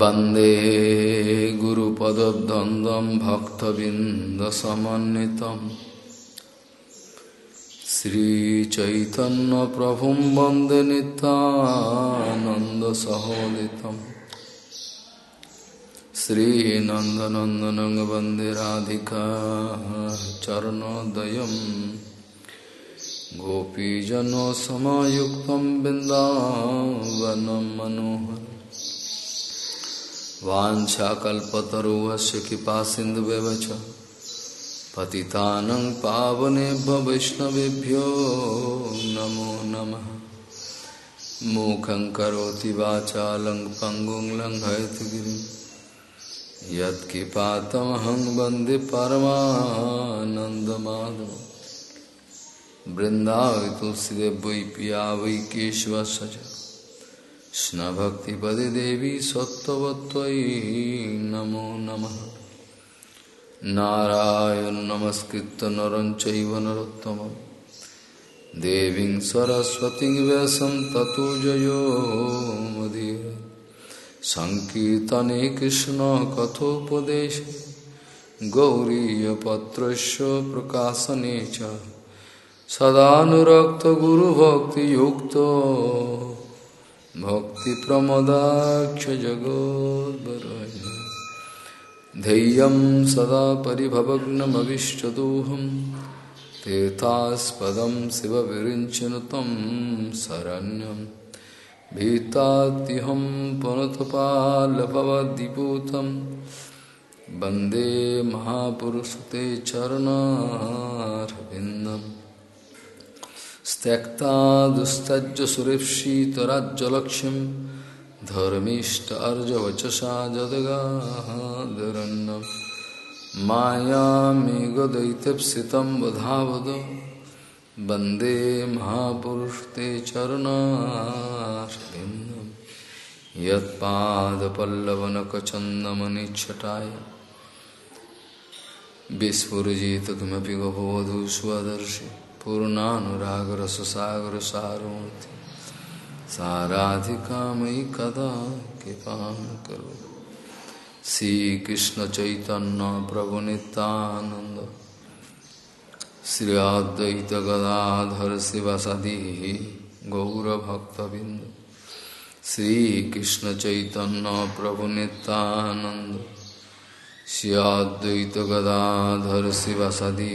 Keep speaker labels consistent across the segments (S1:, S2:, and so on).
S1: वंदे गुरुपदद्वन्द्वं भक्तबिन्दसमन्वितम् श्रीचैतन्यप्रभुं वंदे नितानन्दसहोदितम् श्रीनन्दनन्दनं वंदे राधिका चरणोदयं। गोपीजनसमायुक्तं बिन्दावनं मनोहर वाछाकल्पतरुवस्य कृपा सिन्धुव्यवच पतितानं पावनेभ्य वैष्णवेभ्यो नमो नमः। मूकं करोति वाचालं पङ्गुं लङ्घयतगिरिं यत्किपातमहं वंदे परमानन्दमाधव। बृन्दावि तुलसीदेव वै पिया वै केशवस्य कृष्णभक्तिपदे देवी सत्त्ववत्त्वयि नमो नमः नारायण नमस्कृत नरं नरोत्तमं देवीं सरस्वतीं व्यासं ततो जयो मुदीर सङ्कीर्तने कृष्णकथोपदेशे गौरीयपत्रस्य प्रकाशने च सदानुरक्तगुरुभक्तियुक्तो भक्तिप्रमदाक्षजगोद्वराय धैर्यं सदा परिभवग्नमविष्टदोहं तीर्थास्पदं शिवविरिञ्चन तं शरण्यं। भीतात्यहं पुनतपालभवद्दिपूतं वंदे महापुरुषते चरणारविन्दम्। त्यक्ता दुस्तज्ज सुरेप्सितराज्यलक्ष्यं धर्मीष्ट अर्जवचसा जदगादरन्नं मायामेघदैत्यप्सितं वधावद। वंदे महापुरुषते चरणार्विन्दं यत्पादपल्लवनकचन्दमनिच्छटाय विस्फुरजित किमपि गभवधू स्वदर्शि पूर्णानुरागर सुसागर सारूर्ति साराधिका मयि कदा कृपा करो। श्रीकृष्ण चैतन्य प्रभु नित्यानंद श्री अद्वैत गदाधर शिवसदी गौरभक्तबिंद श्रीकृष्ण चैतन्य प्रभु नित्यानंद श्री अद्वैत गदाधर शिवसदी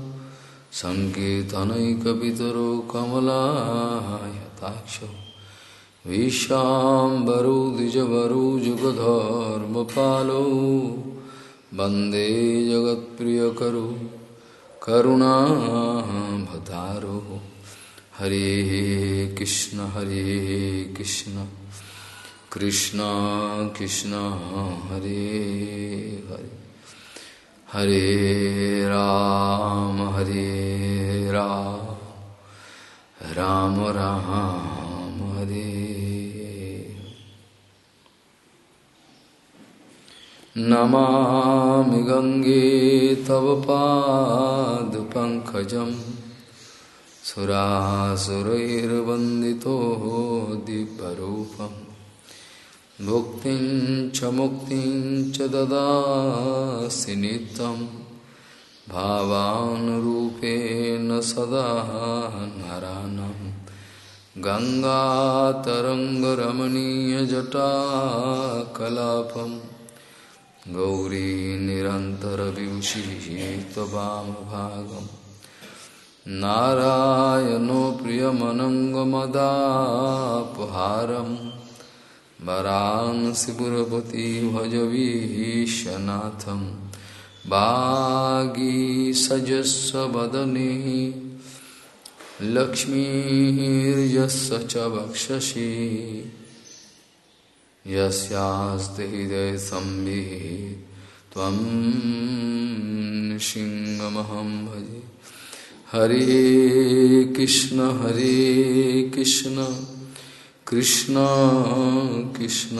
S1: सङ्कीर्तनैकपितरो कमलायताक्षो। विशाम्बरो द्विजवरो, जुगधर्मपालो। वंदे जगत्प्रियकरो, करुणाभतारो। हरे कृष्ण हरे कृष्ण। कृष्ण कृष्ण, हरे हरे। हरे राम हरे राम। राम राम हरे। नमामि गङ्गे तव पादपङ्कजं सुरासुरैर्वन्दितो दिव्यरूपम्। भुक्तिं च मुक्तिं च ददासि नित्यं। भावानुरूपेण सदा नरानं। गङ्गातरङ्गरमणीयजटाकलापं। गौरी निरन्तरविभूषितवामभागं। नारायणो प्रियमनङ्गमदापहारम्। वरांसिपुरपति भजवीशनाथं बागीसजस्व वदने लक्ष्मीर्यस्य च वक्षसि। यस्यास्ते हृदय संवित् त्वं सिंहमहं भजे। हरे कृष्ण हरे कृष्ण। कृष्ण कृष्ण,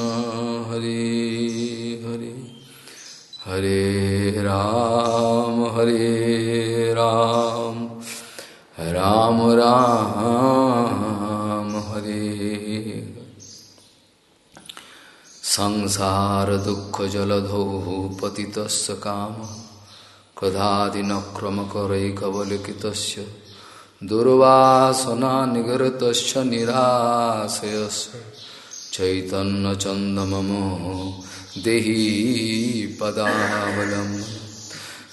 S1: हरे हरे। हरे राम हरे राम। राम राम, हरे। संसार दुख जलधौ पतितस्य काम। क्रोधादिनक्रमकरैकवलिकितस्य दुर्वासना निगरतस्य निराशयस्य चैतन्यचन्दममो देहि पदावलम्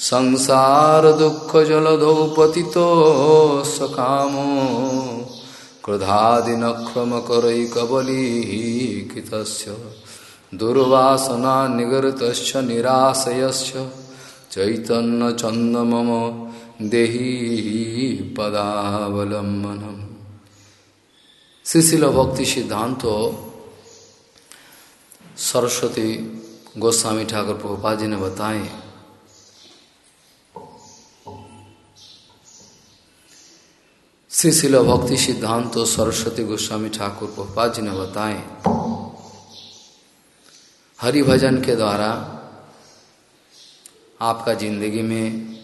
S1: संसार दुख जलधौ पतितस्य कामो क्रोधादिनक्रमकरैकवलिकितस्य दुर्वासना निगृत निराशयश्च चैतन्य चंद मम देही पदावलंबनम। शिशिल भक्ति सिद्धांत सरस्वती गोस्वामी ठाकुर प्रभुपा जी ने बताए। शिशिल भक्ति सिद्धांत सरस्वती गोस्वामी ठाकुर प्रभुपा जी ने बताए। हरि भजन के द्वारा आपका ज़िंदगी में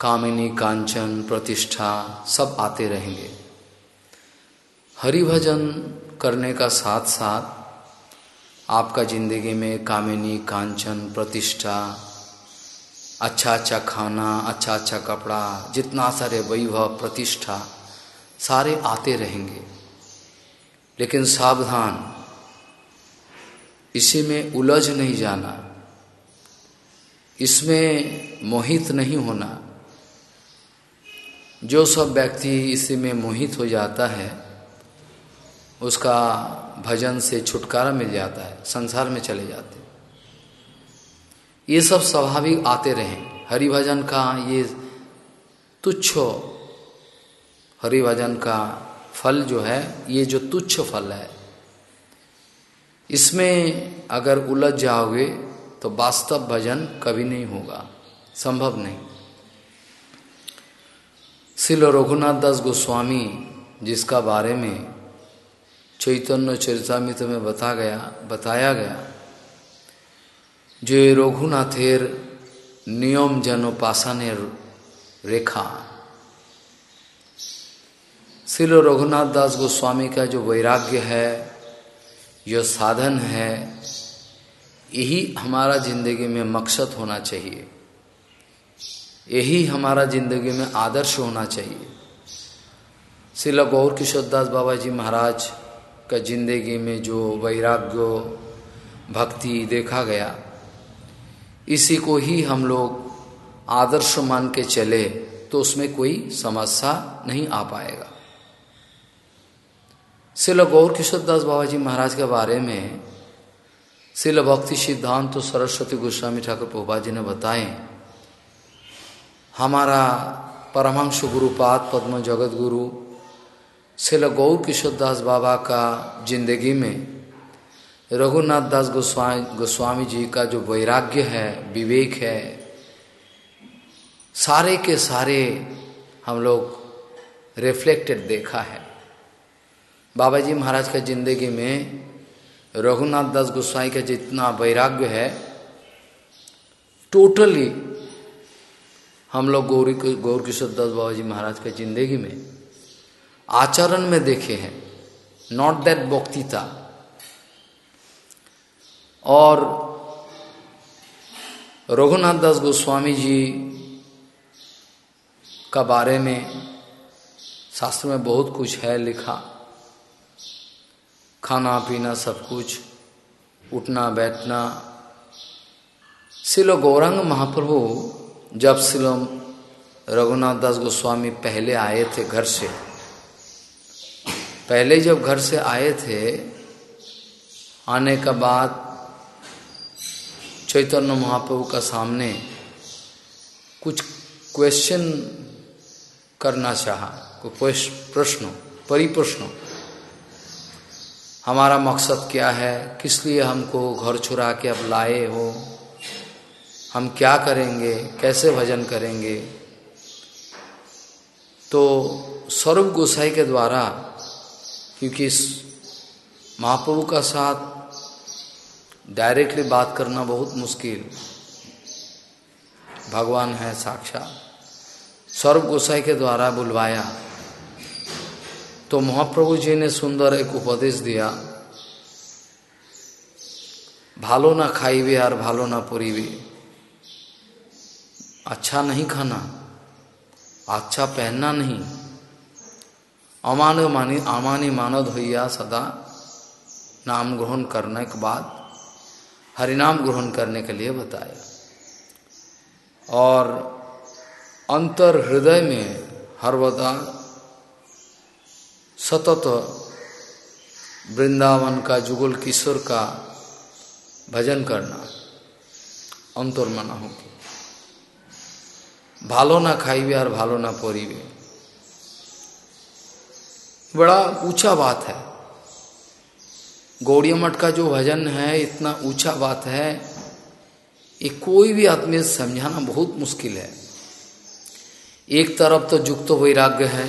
S1: कामिनी कांचन प्रतिष्ठा सब आते रहेंगे। हरि भजन करने का साथ साथ आपका ज़िंदगी में कामिनी कांचन प्रतिष्ठा अच्छा अच्छा खाना अच्छा अच्छा कपड़ा, जितना सारे वैभव प्रतिष्ठा, सारे आते रहेंगे। लेकिन सावधान, इसी में उलझ नहीं जाना, इसमें मोहित नहीं होना। जो सब व्यक्ति इसी में मोहित हो जाता है, उसका भजन से छुटकारा मिल जाता है, संसार में चले जाते ये सब स्वाभाविक आते रहे। हरिभजन का ये तुच्छ हरि भजन का फल जो है, ये जो तुच्छ फल है, इसमें अगर उलझ जाओगे तो वास्तव भजन कभी नहीं होगा, संभव नहीं। शिल रघुनाथ दास गोस्वामी जिसका बारे में चैतन्य चरितमित में बता गया, बताया गया, जो रघुनाथेर नियम जन जनोपासनेर रेखा। शिल रघुनाथ दास गोस्वामी का जो वैराग्य है, जो साधन है, यही हमारा ज़िंदगी में मकसद होना चाहिए। यही हमारा ज़िंदगी में आदर्श होना चाहिए। शिला गौर किशोर दास बाबा जी महाराज का ज़िंदगी में जो वैराग्य, भक्ति देखा गया, इसी को ही हम लोग आदर्श मान के चले तो उसमें कोई समस्या नहीं आ पाएगा। शिल गौर किशोर दास बाबा जी महाराज के बारे में शिल भक्ति सिद्धांत तो सरस्वती गोस्वामी ठाकुर पोबा जी ने बताए हमारा परमहंस गुरुपाद पद्म जगत गुरु शिल गौर किशोर दास बाबा का ज़िंदगी में रघुनाथ दास गोस्वामी गोस्वामी जी का जो वैराग्य है, विवेक है, सारे के सारे हम लोग रिफ्लेक्टेड देखा है। बाबा जी महाराज का ज़िंदगी में रघुनाथ दास गोस्वाई का जितना वैराग्य है टोटली हम लोग गौरी गौर किशोर दास बाबा जी महाराज के ज़िंदगी में आचरण में देखे हैं। नॉट दैट बक्तिता और रघुनाथ दास गोस्वामी जी का बारे में शास्त्र में बहुत कुछ है लिखा। खाना, पीना, सब कुछ, उठना, बैठना। शिलो गौरंग महाप्रभु जब शिलो रघुनाथ दास गोस्वामी पहले आए थे घर से, पहले जब घर से आए थे, आने का बाद चैतन्य महाप्रभु का सामने कुछ क्वेश्चन करना चाहा कोई प्रश्न, परिप्रश्न। हमारा मकसद क्या है? किस लिए हमको घर छुरा के अब लाए हो? हम क्या करेंगे? कैसे भजन करेंगे? तो स्वरूप गोसाई के द्वारा, क्योंकि महाप्रभु का साथ डायरेक्टली बात करना बहुत मुश्किल। भगवान है साक्षात स्वरूप गोसाई के द्वारा बुलवाया। तो महाप्रभु जी ने सुंदर एक उपदेश दिया। भालो ना खाई भी और भालो ना पुरीबे अच्छा नहीं खाना अच्छा पहनना नहीं। अमान मानी, अमानी मानद होइया सदा नाम ग्रहण करने के बाद हरिनाम ग्रहण करने के लिए बताया। और अंतर हृदय में हरवदा सतत वृंदावन का जुगल किशोर का भजन करना अंतर मना भालो ना खाइबे और भालो ना पोरीबे बड़ा ऊँचा बात है। गौड़िया मठ का जो भजन है, इतना ऊँचा बात है, ये कोई भी आदमी समझाना बहुत मुश्किल है। एक तरफ़ तो युक्त तो वैराग्य है,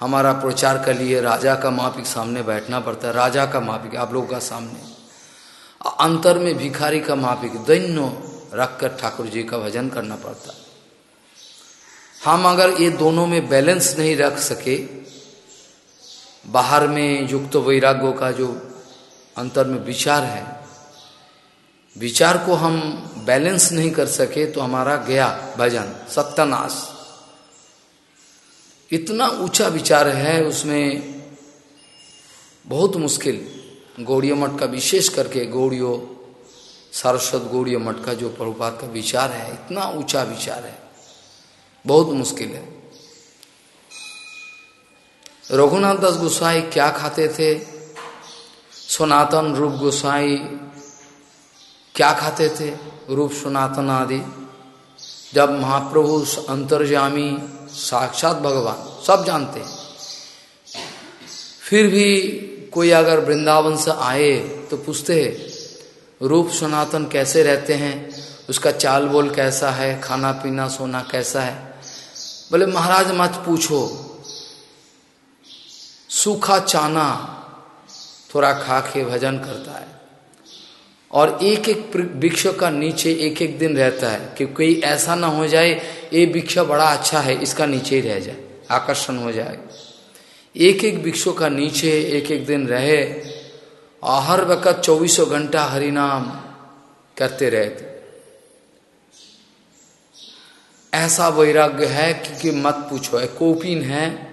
S1: हमारा प्रचार के लिए, राजा का मापिक सामने बैठना पड़ता है, राजा का मापिक आप लोगों का सामने। अंतर में भिखारी का मापिक दैन्य रखकर ठाकुर जी का भजन करना पड़ता है। हम अगर ये दोनों में बैलेंस नहीं रख सके, बाहर में युक्त वैराग्यों का जो अंतर में विचार है, विचार को हम बैलेंस नहीं कर सके तो हमारा गया भजन सत्यानाश। इतना ऊँचा विचार है, उसमें बहुत मुश्किल। गौड़ियों मठ का विशेष करके गौड़ियों, सारस्वत गौड़ियों मठ का जो प्रभुपात का विचार है, इतना ऊँचा विचार है। बहुत मुश्किल है। रघुनाथ दास गोसाई क्या खाते थे? सनातन रूप गोसाई क्या खाते थे? रूप सनातन आदि। जब महाप्रभु अंतर्जामी साक्षात भगवान, सब जानते हैं। फिर भी कोई अगर वृंदावन से आए तो पूछते हैं, रूप सनातन कैसे रहते हैं? उसका चाल बोल कैसा है? खाना पीना सोना कैसा है? बोले, महाराज, मत पूछो। सूखा चाना थोड़ा खा के भजन करता है और एक एक वृक्ष का नीचे एक एक दिन रहता है कि कोई ऐसा ना हो जाए, ये वृक्ष बड़ा अच्छा है, इसका नीचे ही रह जाए, आकर्षण हो जाए। एक एक वृक्षों का नीचे एक एक दिन रहे और हर वक्त चौबीसों घंटा हरिनाम करते रहते। ऐसा वैराग्य है क्योंकि मत पूछो। है कोपिन है,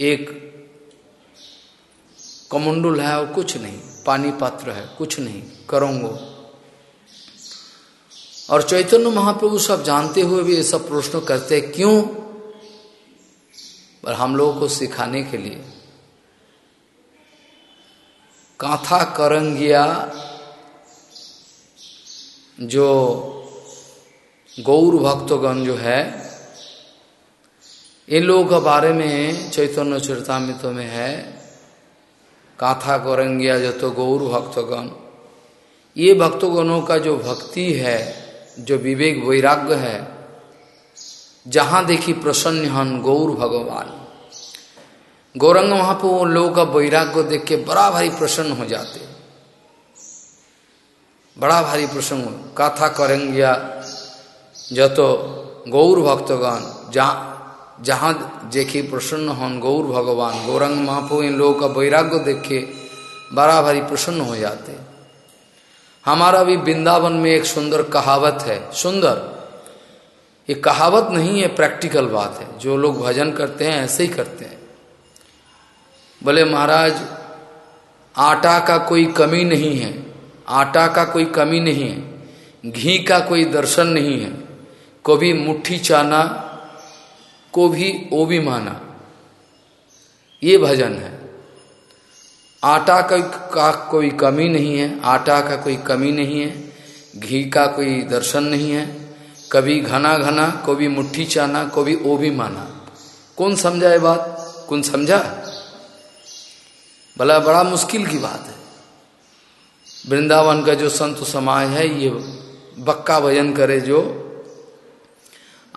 S1: एक कमुंडुल है और कुछ नहीं। पानी पात्र है, कुछ नहीं। करोंगो। और चैतन्य महाप्रभु सब जानते हुए भी ये सब प्रश्न करते क्यों? पर हम लोगों को सिखाने के लिए। काथा करंगिया जो गौर भक्तगण जो है, इन लोगों के बारे में चैतन्य चरितमित में है, काथा गौरंगिया जो तो गौर भक्तगण। ये भक्तगणों का जो भक्ति है, जो विवेक वैराग्य है, जहाँ देखी प्रसन्न हन गौर भगवान। गौरंग वहाँ पर वो लोगों का वैराग्य देख के बड़ा भारी प्रसन्न हो जाते। बड़ा भारी प्रसन्न काथा करेंगिया যত গৌর भक्तगण जहाँ जहाँ देखे प्रसन्न हन गौर भगवान गौरंग महापो इन लोगों का वैराग्य देखे बड़ा भारी प्रसन्न हो जाते हमारा भी वृंदावन में एक सुंदर कहावत है सुंदर ये कहावत नहीं है प्रैक्टिकल बात है जो लोग भजन करते हैं ऐसे ही करते हैं बोले महाराज आटा का कोई कमी नहीं है आटा का कोई कमी नहीं है घी का कोई दर्शन नहीं है कभी मुट्ठी चाना को भी ओ भी माना। ये भजन है। आटा का, का कोई कमी नहीं है आटा का कोई कमी नहीं है घी का कोई दर्शन नहीं है कभी घना घना कभी मुट्ठी चाना कभी ओ भी माना। कौन समझा ये बात? कौन समझा? भला बड़ा मुश्किल की बात है। वृंदावन का जो संत समाज है ये बक्का भजन करे जो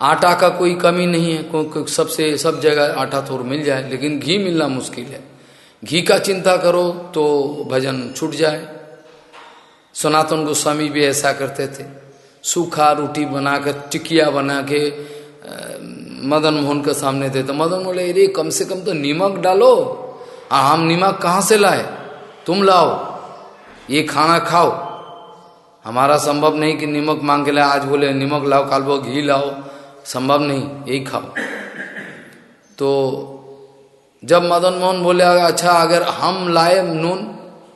S1: आटा का कोई कमी नहीं है क्योंकि सबसे, सब जगह आटा थोड़ा मिल जाए, लेकिन घी मिलना मुश्किल है। घी का चिंता करो तो भजन छूट जाए। सनातन गोस्वामी भी ऐसा करते थे। सूखा रोटी बनाकर, टिकिया बना के मदन मोहन के सामने थे तो मदन बोले, अरे, कम से कम तो नीमक डालो। आ, हम नीमक कहाँ से लाए? तुम लाओ। ये खाना खाओ। हमारा संभव नहीं कि नीमक मांग के लाए। आज बोले, नीमक लाओ, काल वो घी लाओ। संभव नहीं यही खाओ। तो जब मदन मोहन बोले अच्छा अगर हम लाए नून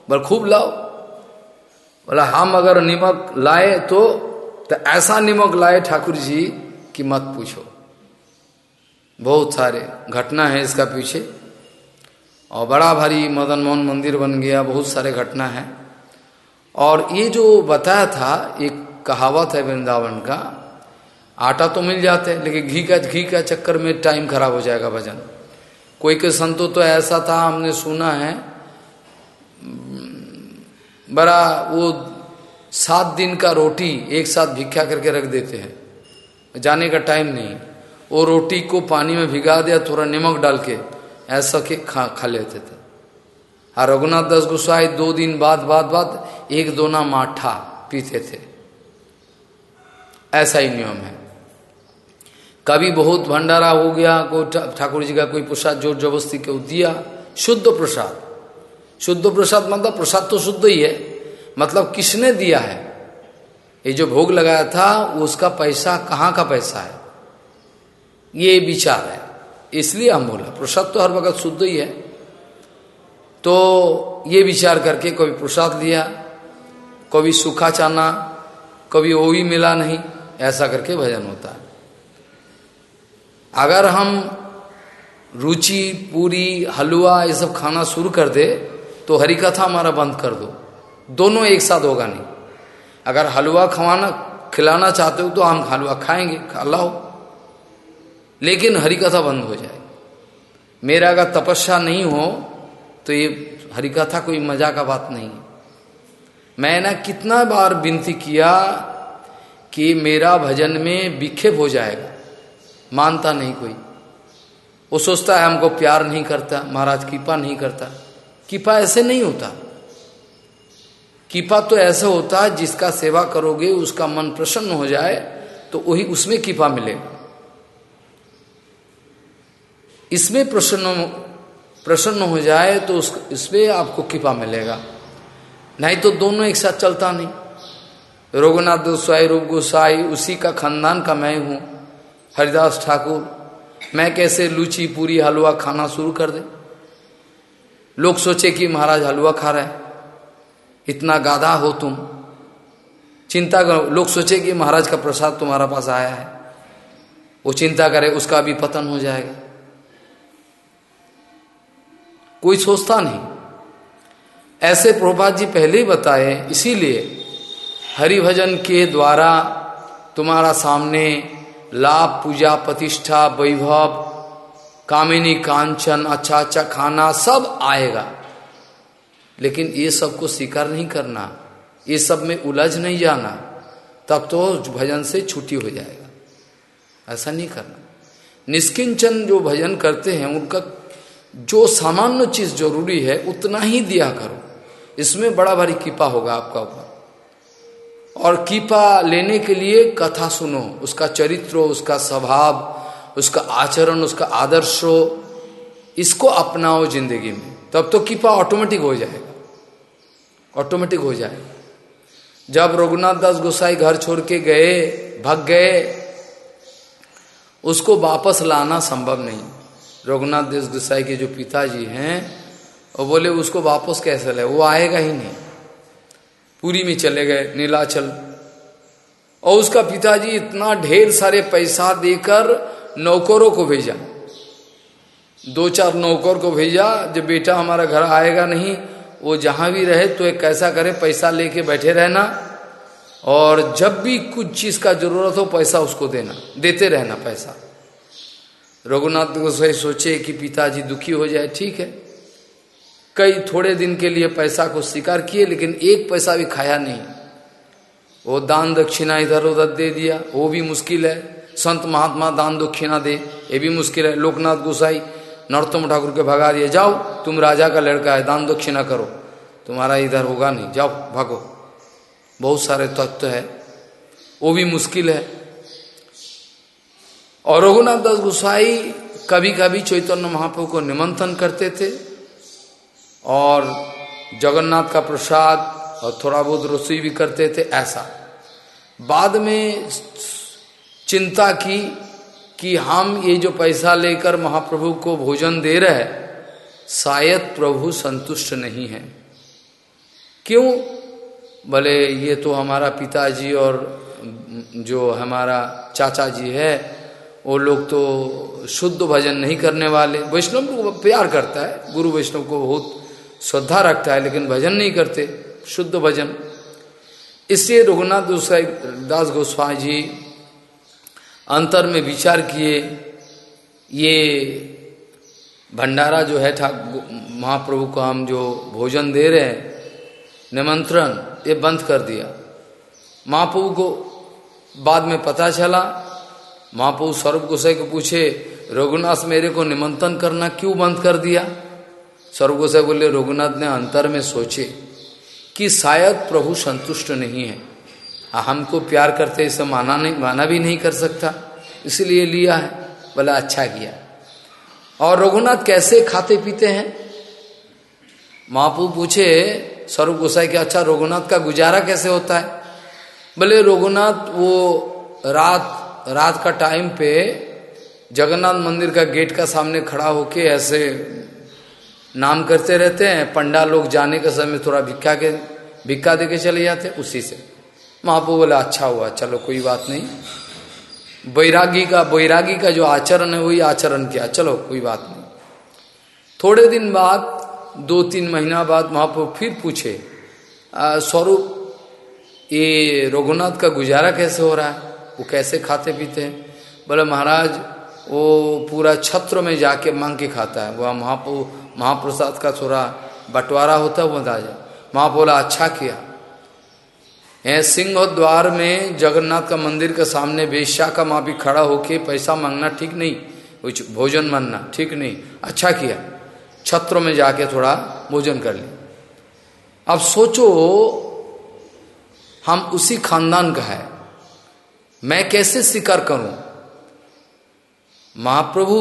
S1: बोल खूब लाओ। बोला हम अगर नीमक लाए तो, तो ऐसा नीमक लाए ठाकुर जी कि मत पूछो। बहुत सारे घटना है इसका पीछे। और बड़ा भारी मदन मोहन मंदिर बन गया बहुत सारे घटना है। और ये जो बताया था एक कहावत है वृंदावन का आटा तो मिल जाते हैं, लेकिन घी का घी का चक्कर में टाइम खराब हो जाएगा भजन। कोई के संतो तो ऐसा था, हमने सुना है बड़ा वो सात दिन का रोटी एक साथ भिक्षा करके रख देते हैं। जाने का टाइम नहीं। वो रोटी को पानी में भिगा दिया, थोड़ा नमक डाल के, ऐसा के खा खा लेते थे। और रघुनाथ दास गोसाई दो दिन बाद बाद बाद एक दोना माठा पीते थे। ऐसा ही नियम है। कभी बहुत भंडारा हो गया, कोई ठाकुर जी का कोई प्रसाद ज़ोर जबरस्ती को दिया? शुद्ध प्रसाद। शुद्ध प्रसाद मतलब प्रसाद तो शुद्ध ही है। मतलब किसने दिया है? ये जो भोग लगाया था उसका पैसा कहाँ का पैसा है? ये विचार है। इसलिए हम बोला, प्रसाद तो हर वक्त शुद्ध ही है। तो ये विचार करके कभी प्रसाद लिया, कभी सूखा चाना, कभी वो भी मिला नहीं, ऐसा करके भजन होता है। अगर हम रुचि, पूरी, हलवा, ये सब खाना शुरू कर दे तो हरी कथा हमारा बंद कर दो। दोनों एक साथ होगा नहीं। अगर हलवा खवाना, खिलाना चाहते हो तो हम हलवा खाएँगे, खालाओ। लेकिन हरी कथा बंद हो जाए। मेरा अगर तपस्या नहीं हो तो ये हरी कथा कोई मज़ा का बात नहीं है। मैंने कितना बार विनती किया कि मेरा भजन में विक्षेप हो जाएगा। मानता नहीं कोई। वो सोचता है हमको प्यार नहीं करता, महाराज कृपा नहीं करता। कृपा ऐसे नहीं होता। कृपा तो ऐसा होता है जिसका सेवा करोगे, उसका मन प्रसन्न हो जाए तो वही उसमें कृपा मिलेगा इसमें प्रसन्न प्रसन्न हो जाए तो उस, इसमें आपको कृपा मिलेगा। नहीं तो दोनों एक साथ चलता नहीं। रघुनाथ गोस्वाई, रूप गोसाई उसी का खानदान का मैं हूँ। हरिदास ठाकुर, मैं कैसे लूची पूरी हलवा खाना शुरू कर दे? लोग सोचे कि महाराज हलवा खा रहे इतना गाधा हो तुम। चिंता करो, लोग सोचे कि महाराज का प्रसाद तुम्हारा पास आया है। वो चिंता करे, उसका भी पतन हो जाएगा। कोई सोचता नहीं। ऐसे प्रभात जी पहले ही बताए इसीलिए हरिभजन के द्वारा तुम्हारा सामने लाभ, पूजा, प्रतिष्ठा, वैभव, कामिनी, कांचन अच्छा अच्छा खाना सब आएगा। लेकिन ये सबको स्वीकार नहीं करना, ये सब में उलझ नहीं जाना, तब तो भजन से छुट्टी हो जाएगा। ऐसा नहीं करना। निष्किंचन जो भजन करते हैं, उनका जो सामान्य चीज़ ज़रूरी है, उतना ही दिया करो। इसमें बड़ा भारी कृपा होगा आपका ऊपर। और कीपा लेने के लिए कथा सुनो, उसका चरित्र उसका स्वभाव, उसका आचरण, उसका आदर्श इसको अपनाओ ज़िंदगी में। तब तो कीपा ऑटोमेटिक हो जाएगा। ऑटोमेटिक हो जाएगा। जब रघुनाथ दास गोसाई घर छोड़ के गए, भग गए, उसको वापस लाना संभव नहीं। रघुनाथ दास गोसाई के जो पिताजी हैं, वो बोले, उसको वापस कैसे ले वो आएगा ही नहीं। पूरी में चले गए, नीलाचल। और उसका पिताजी इतना ढेर सारे पैसा देकर नौकरों को भेजा। दो चार नौकर को भेजा, जब बेटा हमारा घर आएगा नहीं, वो जहाँ भी रहे तो एक कैसा करे, पैसा लेके बैठे रहना। और जब भी कुछ चीज़ का ज़रूरत हो, पैसा उसको देना, देते रहना पैसा। रघुनाथ गोसाई सोचे कि पिताजी दुखी हो जाए, ठीक है। कई थोड़े दिन के लिए पैसा को स्वीकार किए, लेकिन एक पैसा भी खाया नहीं। वो दान दक्षिणा इधर उधर दे दिया, वो भी मुश्किल है। संत महात्मा दान दक्षिणा दे, ये भी मुश्किल है। लोकनाथ गोसाई, नरोत्तम ठाकुर के भगा दिए, जाओ, तुम राजा का लड़का है, दान दक्षिणा करो। तुम्हारा इधर होगा नहीं, जाओ, भागो। बहुत सारे तत्व है। वो भी मुश्किल है। और रघुनाथ दास गोसाई कभी कभी चैतन्य महाप्रभु को निमंत्रण करते थे। और जगन्नाथ का प्रसाद और थोड़ा बहुत रसोई भी करते थे, ऐसा। बाद में चिंता की कि हम ये जो पैसा लेकर महाप्रभु को भोजन दे रहे शायद प्रभु संतुष्ट नहीं है। क्यों? भले ये तो हमारा पिताजी और जो हमारा चाचा जी है, वो लोग तो शुद्ध भजन नहीं करने वाले। वैष्णव को प्यार करता है, गुरु वैष्णव को बहुत श्रद्धा रखता है, लेकिन भजन नहीं करते, शुद्ध भजन। इसलिए रघुनाथ गोसाई दास गोस्वामी जी अंतर में विचार किए, ये भंडारा जो है ठाक महाप्रभु को हम जो भोजन दे रहे हैं, निमंत्रण, ये बंद कर दिया। महाप्रभु को बाद में पता चला, महाप्रभु स्वरूप गोसाई को पूछे, रघुनाथ मेरे को निमंत्रण करना क्यों बंद कर दिया? स्वरूप गोसाई बोले, रघुनाथ ने अंतर में सोचे कि शायद प्रभु संतुष्ट नहीं है। हमको प्यार करते इसे माना नहीं, माना भी नहीं कर सकता। इसलिए लिया है, बोला अच्छा किया। और रघुनाथ कैसे खाते पीते हैं? महापू पूछे स्वरूप गोसाई के अच्छा रघुनाथ का गुजारा कैसे होता है? बोले, रघुनाथ, वो रात रात का टाइम पे जगन्नाथ मंदिर का गेट का सामने खड़ा होके ऐसे नाम करते रहते हैं, पंडा लोग जाने के समय थोड़ा भिक्खा के, भिक्खा दे के चले जाते उसी से। महापू बोला अच्छा हुआ, चलो, कोई बात नहीं। बैरागी का बैरागी का जो आचरण है, वही आचरण किया। चलो, कोई बात नहीं। थोड़े दिन बाद, दो तीन महीना बाद महापू फिर पूछे स्वरूप, ये रघुनाथ का गुजारा कैसे हो रहा है? वो कैसे खाते पीते हैं? बोले, महाराज, वो पूरा छत्र में जाके मांग के खाता है। वह महापू महाप्रसाद का थोड़ा बंटवारा होता है बता जाए माँ बोला अच्छा किया। सिंह द्वार में जगन्नाथ का मंदिर के सामने बेश्या का माँ भी खड़ा होके पैसा मांगना ठीक नहीं। कुछ भोजन मानना ठीक नहीं। अच्छा किया। छत्र में जाके थोड़ा भोजन कर लिया अब सोचो, हम उसी खानदान का है। मैं कैसे स्वीकार करूँ? महाप्रभु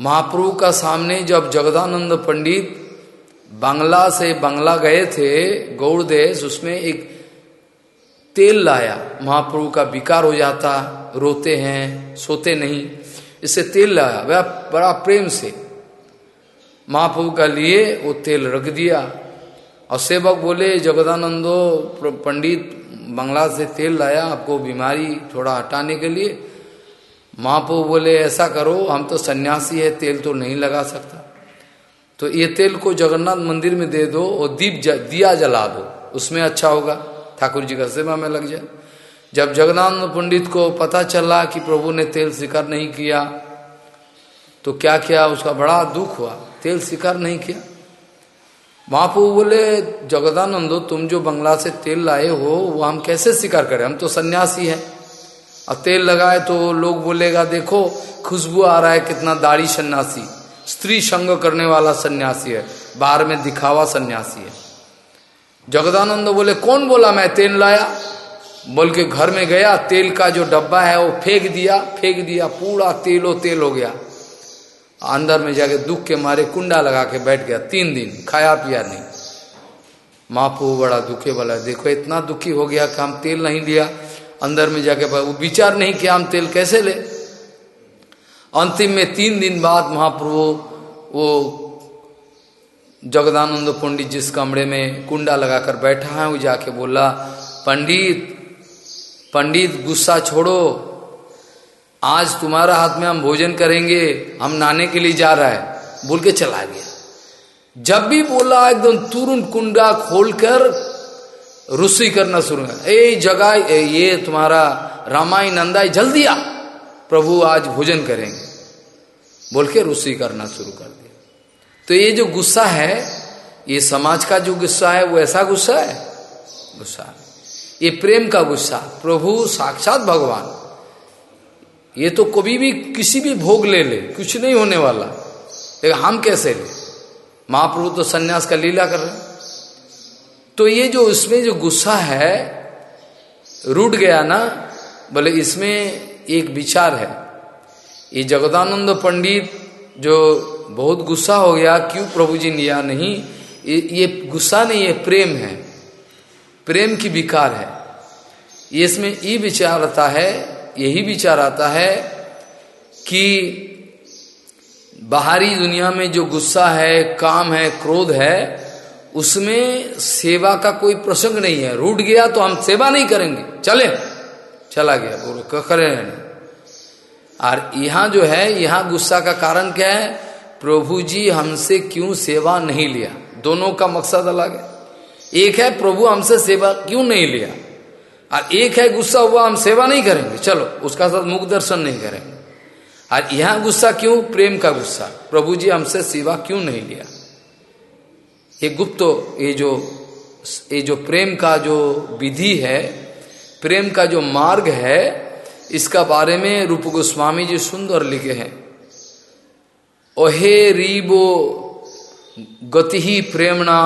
S1: महाप्रभु का सामने जब जगदानंद पंडित बांग्ला से बांग्ला गए थे गौड़ देश उसमें एक तेल लाया। महाप्रभु का विकार हो जाता, रोते हैं, सोते नहीं। इससे तेल लाया वह बड़ा प्रेम से। महाप्रभु का लिए वो तेल रख दिया। और सेवक बोले, जगदानंदो पंडित बांग्ला से तेल लाया, आपको बीमारी थोड़ा हटाने के लिए। महाप्रभु बोले, ऐसा करो, हम तो सन्यासी है, तेल तो नहीं लगा सकता। तो ये तेल को जगन्नाथ मंदिर में दे दो और दीप दिया जला दो। उसमें अच्छा होगा। ठाकुर जी का सेवा में लग जाए। जब जगन्नाथ पंडित को पता चला कि प्रभु ने तेल स्वीकार नहीं किया तो क्या किया? उसका बड़ा दुख हुआ। तेल स्वीकार नहीं किया। महाप्रभु बोले, जगदानंदो, तुम जो बंगला से तेल लाए हो, वो हम कैसे स्वीकार करें? हम तो सन्यासी हैं। और तेल लगाए तो लोग बोलेगा, देखो, खुशबू आ रहा है, कितना दाढ़ी सन्यासी। स्त्री संग करने वाला सन्यासी है बाहर में दिखावा सन्यासी है। जगदानंद बोले, कौन बोला मैं तेल लाया? बोल के घर में गया, तेल का जो डब्बा है, वो फेंक दिया फेंक दिया, पूरा तेलो तेल हो गया। अंदर में जाके दुख के मारे कुंडा लगा के बैठ गया, तीन दिन, खाया पिया नहीं। मापू बड़ा दुखे वाला देखो, इतना दुखी हो गया कि हम तेल नहीं लिया। अंदर में जाके वो विचार नहीं किया हम तेल कैसे ले। अंतिम में तीन दिन बाद महाप्रभु वो जगदानंद पंडित जिस कमरे में कुंडा लगाकर बैठा है, वो जाके बोला, पंडित पंडित, गुस्सा छोड़ो। आज तुम्हारा हाथ में हम भोजन करेंगे, हम नहाने के लिए जा रहा है। बोल के चला गया। जब भी बोला, एकदम तुरंत कुंडा खोलकर रुसी करना शुरू कर। ए जगह ये तुम्हारा रामायण नंदाई, जल्दी आ। प्रभु आज भोजन करेंगे। बोल के रुसी करना शुरू कर दिया। तो ये जो गुस्सा है, ये समाज का जो गुस्सा है, वो ऐसा गुस्सा है? गुस्सा। ये प्रेम का गुस्सा। प्रभु साक्षात भगवान। ये तो कभी भी किसी भी भोग ले ले, कुछ नहीं होने वाला। लेकिन हम कैसे ले? महाप्रभु तो सन्यास का लीला कर रहे तो ये जो उसमें जो गुस्सा है रूट गया ना बोले इसमें एक विचार है। ये जगदानंद पंडित जो बहुत गुस्सा हो गया क्यों प्रभु जी लिया नहीं? ये, ये गुस्सा नहीं ये प्रेम है। प्रेम की विकार है। ये इसमें ये विचार आता है यही विचार आता है कि बाहरी दुनिया में जो गुस्सा है काम है क्रोध है उसमें सेवा का कोई प्रसंग नहीं है। रूट गया तो हम सेवा नहीं करेंगे। चले। चला गया। बोलो करें और यहाँ जो है, यहाँ गुस्सा का कारण क्या है? प्रभु जी हमसे क्यों सेवा नहीं लिया? दोनों का मकसद अलग है। एक है, प्रभु हमसे सेवा क्यों नहीं लिया? और एक है, गुस्सा हुआ, हम सेवा नहीं करेंगे। चलो, उसका साथ मुख दर्शन नहीं करेंगे। और यहाँ गुस्सा क्यों? प्रेम का गुस्सा। प्रभु जी हमसे सेवा क्यों नहीं लिया? ये गुप्त, ये जो ये जो प्रेम का जो विधि है, प्रेम का जो मार्ग है, इसका बारे में रूप गोस्वामी जी सुंदर लिखे हैं। ओहे रीबो गति ही प्रेमणा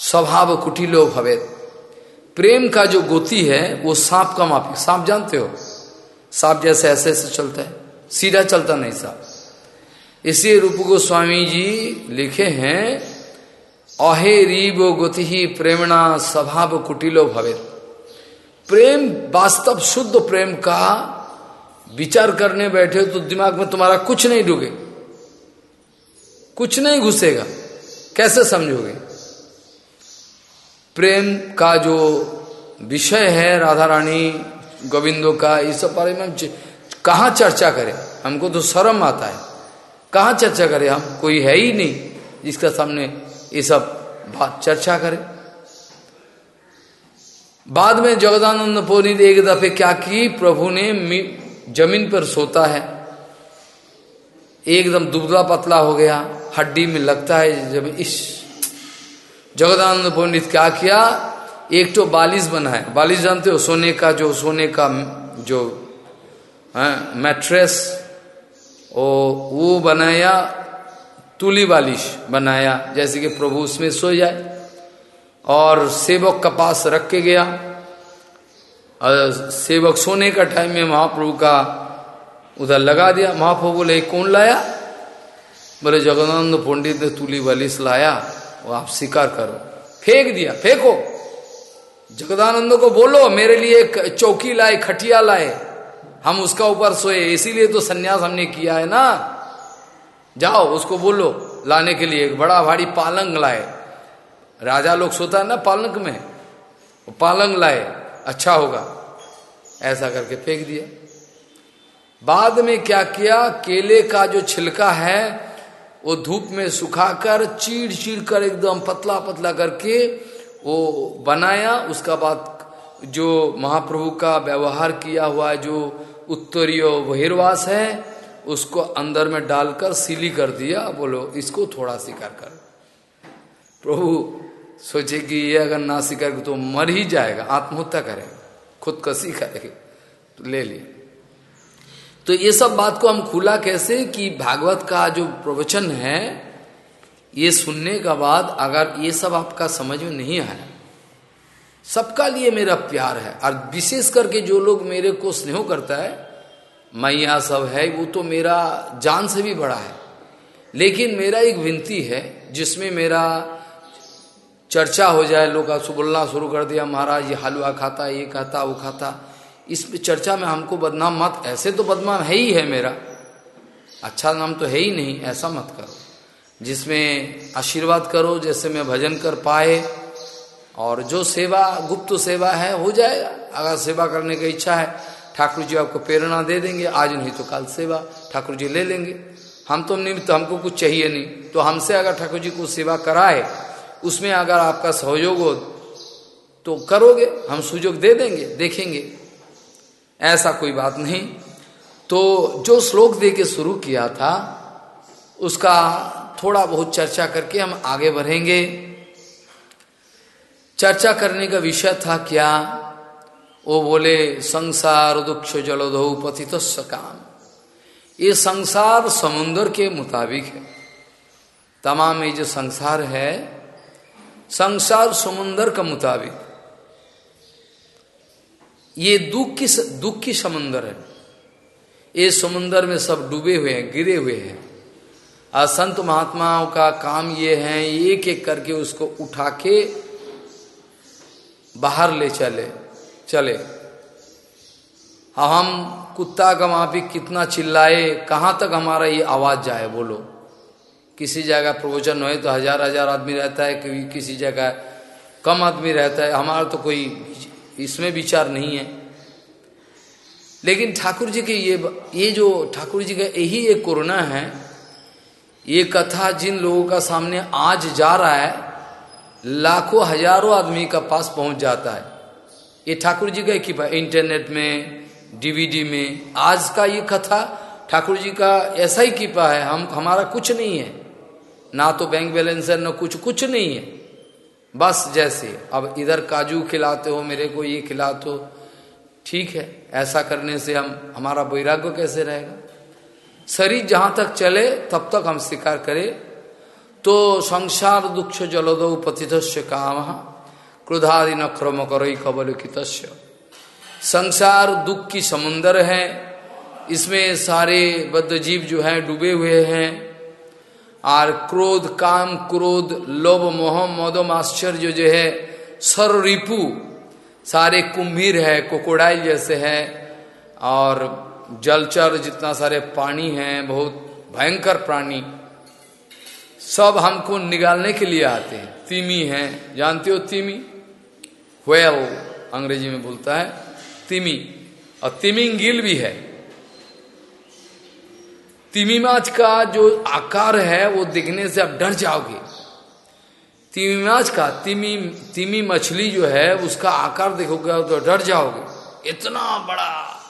S1: स्वभाव कुटिलो भवेद प्रेम का जो गोती है, वो सांप का माफ़ी सांप जानते हो? सांप जैसे ऐसे ऐसे चलता है, सीधा चलता नहीं सांप। इसलिए रूप गोस्वामी जी लिखे हैं अहे रीबो गति प्रेमणा स्वभाव कुटिलो भवे प्रेम, वास्तव शुद्ध प्रेम का विचार करने बैठे तो दिमाग में तुम्हारा कुछ नहीं डूबे। कुछ नहीं घुसेगा। कैसे समझोगे? प्रेम का जो विषय है राधा रानी, गोविंदो का इस सब बारे में हम कहा चर्चा करें? हमको तो शर्म आता है। कहा चर्चा करें? हम कोई है ही नहीं जिसका सामने ये सब बात चर्चा करें। बाद में जगदानंद पोनी एक दफे क्या की? प्रभु ने ज़मीन पर सोता है। एकदम दुबला पतला हो गया। हड्डी में लगता है जब इस जगदानंद पंडित क्या किया? एक तो बालिश बनाया। बालिश जानते हो? सोने का जो, सोने का जो मैट्रेस, ओ, वो बनाया। तुली बालिश बनाया, जैसे कि प्रभु उसमें सो जाए। और सेवक का पास रख के गया। और सेवक सोने का टाइम में महाप्रभु का उधर लगा दिया। महाप्रभु बोले कौन लाया? बोले जगदानंद पंडित ने तुली बालिश लाया, वो आप स्वीकार करो। फेंक दिया, फेंको। जगदानंद को बोलो, मेरे लिए चौकी लाए, खटिया लाए। हम उसका ऊपर सोए, इसीलिए तो सन्यास हमने किया है ना। जाओ, उसको बोलो, लाने के लिए एक बड़ा भारी पालंग लाए। राजा लोग सोता है ना पालंग में? वो पालंग लाए अच्छा होगा। ऐसा करके फेंक दिया। बाद में क्या किया? केले का जो छिलका है, वो धूप में सुखाकर चीड़ चीड़ कर एकदम पतला पतला करके वो बनाया। उसका बाद जो महाप्रभु का व्यवहार किया हुआ जो उत्तरीय बहिर्वास है उसको अंदर में डालकर सीली कर दिया, बोलो, इसको थोड़ा शिकार कर। प्रभु सोचे कि ये अगर ना शिकार तो मर ही जाएगा, आत्महत्या करेगा खुदकशी करेगा तो ले लिया। तो ये सब बात को हम खुला कैसे कि भागवत का जो प्रवचन है, ये सुनने का बाद अगर ये सब आपका समझ में नहीं आया, सबका लिए मेरा प्यार है, और विशेष करके जो लोग मेरे को स्नेह करता है मैया सब है, वो तो मेरा जान से भी बड़ा है। लेकिन मेरा एक विनती है, जिसमें मेरा चर्चा हो जाए, लोग बोलना शुरू कर दिया, महाराज ये हलवा खाता, ये खाता, वो खाता। इस चर्चा में हमको बदनाम मत, ऐसे तो बदनाम है ही है मेरा। अच्छा नाम तो है ही नहीं, ऐसा मत करो। जिसमें आशीर्वाद करो, जैसे मैं भजन कर पाए, और जो सेवा, गुप्त सेवा है, हो जाएगा। अगर सेवा करने की इच्छा है ठाकुर जी आपको प्रेरणा दे देंगे, आज नहीं तो कल सेवा, ठाकुर जी ले लेंगे। हम तो निमित्त हमको कुछ चाहिए नहीं। तो हमसे अगर ठाकुर जी को सेवा कराए, उसमें अगर आपका सहयोग हो तो करोगे, हम सुजोग दे देंगे, देखेंगे। ऐसा कोई बात नहीं। तो जो श्लोक दे के शुरू किया था, उसका थोड़ा बहुत चर्चा करके हम आगे बढ़ेंगे। चर्चा करने का विषय था क्या? वो बोले, संसार दुख जलोधो पतित काम। ये संसार समुन्द्र के मुताबिक है। तमाम ये जो संसार है, संसार समुन्द्र का मुताबिक। ये दुख की दुख की समुन्द्र है। ये समुन्द्र में सब डूबे हुए हैं, गिरे हुए हैं। और संत महात्माओं का काम ये है एक एक करके उसको उठा के बाहर ले चले। चले। हम कुत्ता का वहाँ पे कितना चिल्लाए, कहाँ तक हमारा ये आवाज़ जाए, बोलो। किसी जगह प्रवचन हो तो हज़ार हज़ार आदमी रहता है, कि किसी जगह कम आदमी रहता है। हमारा तो कोई इसमें विचार नहीं है। लेकिन ठाकुर जी के ये ये जो ठाकुर जी का यही एक कोरोना है, ये कथा जिन लोगों का सामने आज जा रहा है, लाखों हज़ारों आदमी का पास पहुँच जाता है। ये ठाकुर जी का कृपा इंटरनेट में, डीवीडी में, आज का ये कथा ठाकुर जी का ऐसा ही कृपा है, हम, हमारा कुछ नहीं है। ना तो बैंक बैलेंस है, ना कुछ कुछ नहीं है। बस जैसे, अब इधर काजू खिलाते हो, मेरे को ये खिलाते हो, ठीक है, ऐसा करने से हम, हमारा वैराग्य कैसे रहेगा? शरीर जहाँ तक चले, तब तक हम स्वीकार करें। तो संसार दुख जलोदो पतित काम। क्रोधादि नक्रम करो कबलित संसार दुख की समुन्दर है। इसमें सारे बद्ध जीव जो है डूबे हुए हैं। और क्रोध, काम क्रोध, लोभ, मोह, मोदम, आश्चर्य जो है सर रिपु सारे कुंभीर है, कोकोडाइल जैसे है। और जलचर जितना सारे पानी है, बहुत भयंकर प्राणी, सब हमको निकालने के लिए आते हैं। तिमी है। जानते हो तिमी? वेल अंग्रेज़ी में बोलता है तिमी। और तिमिंगिल भी है। तिमी माछ का जो आकार है, वो दिखने से आप डर जाओगे। तिमी माछ का, तिमी तिमी मछली जो है, उसका आकार देखोगे तो डर जाओगे। इतना बड़ा।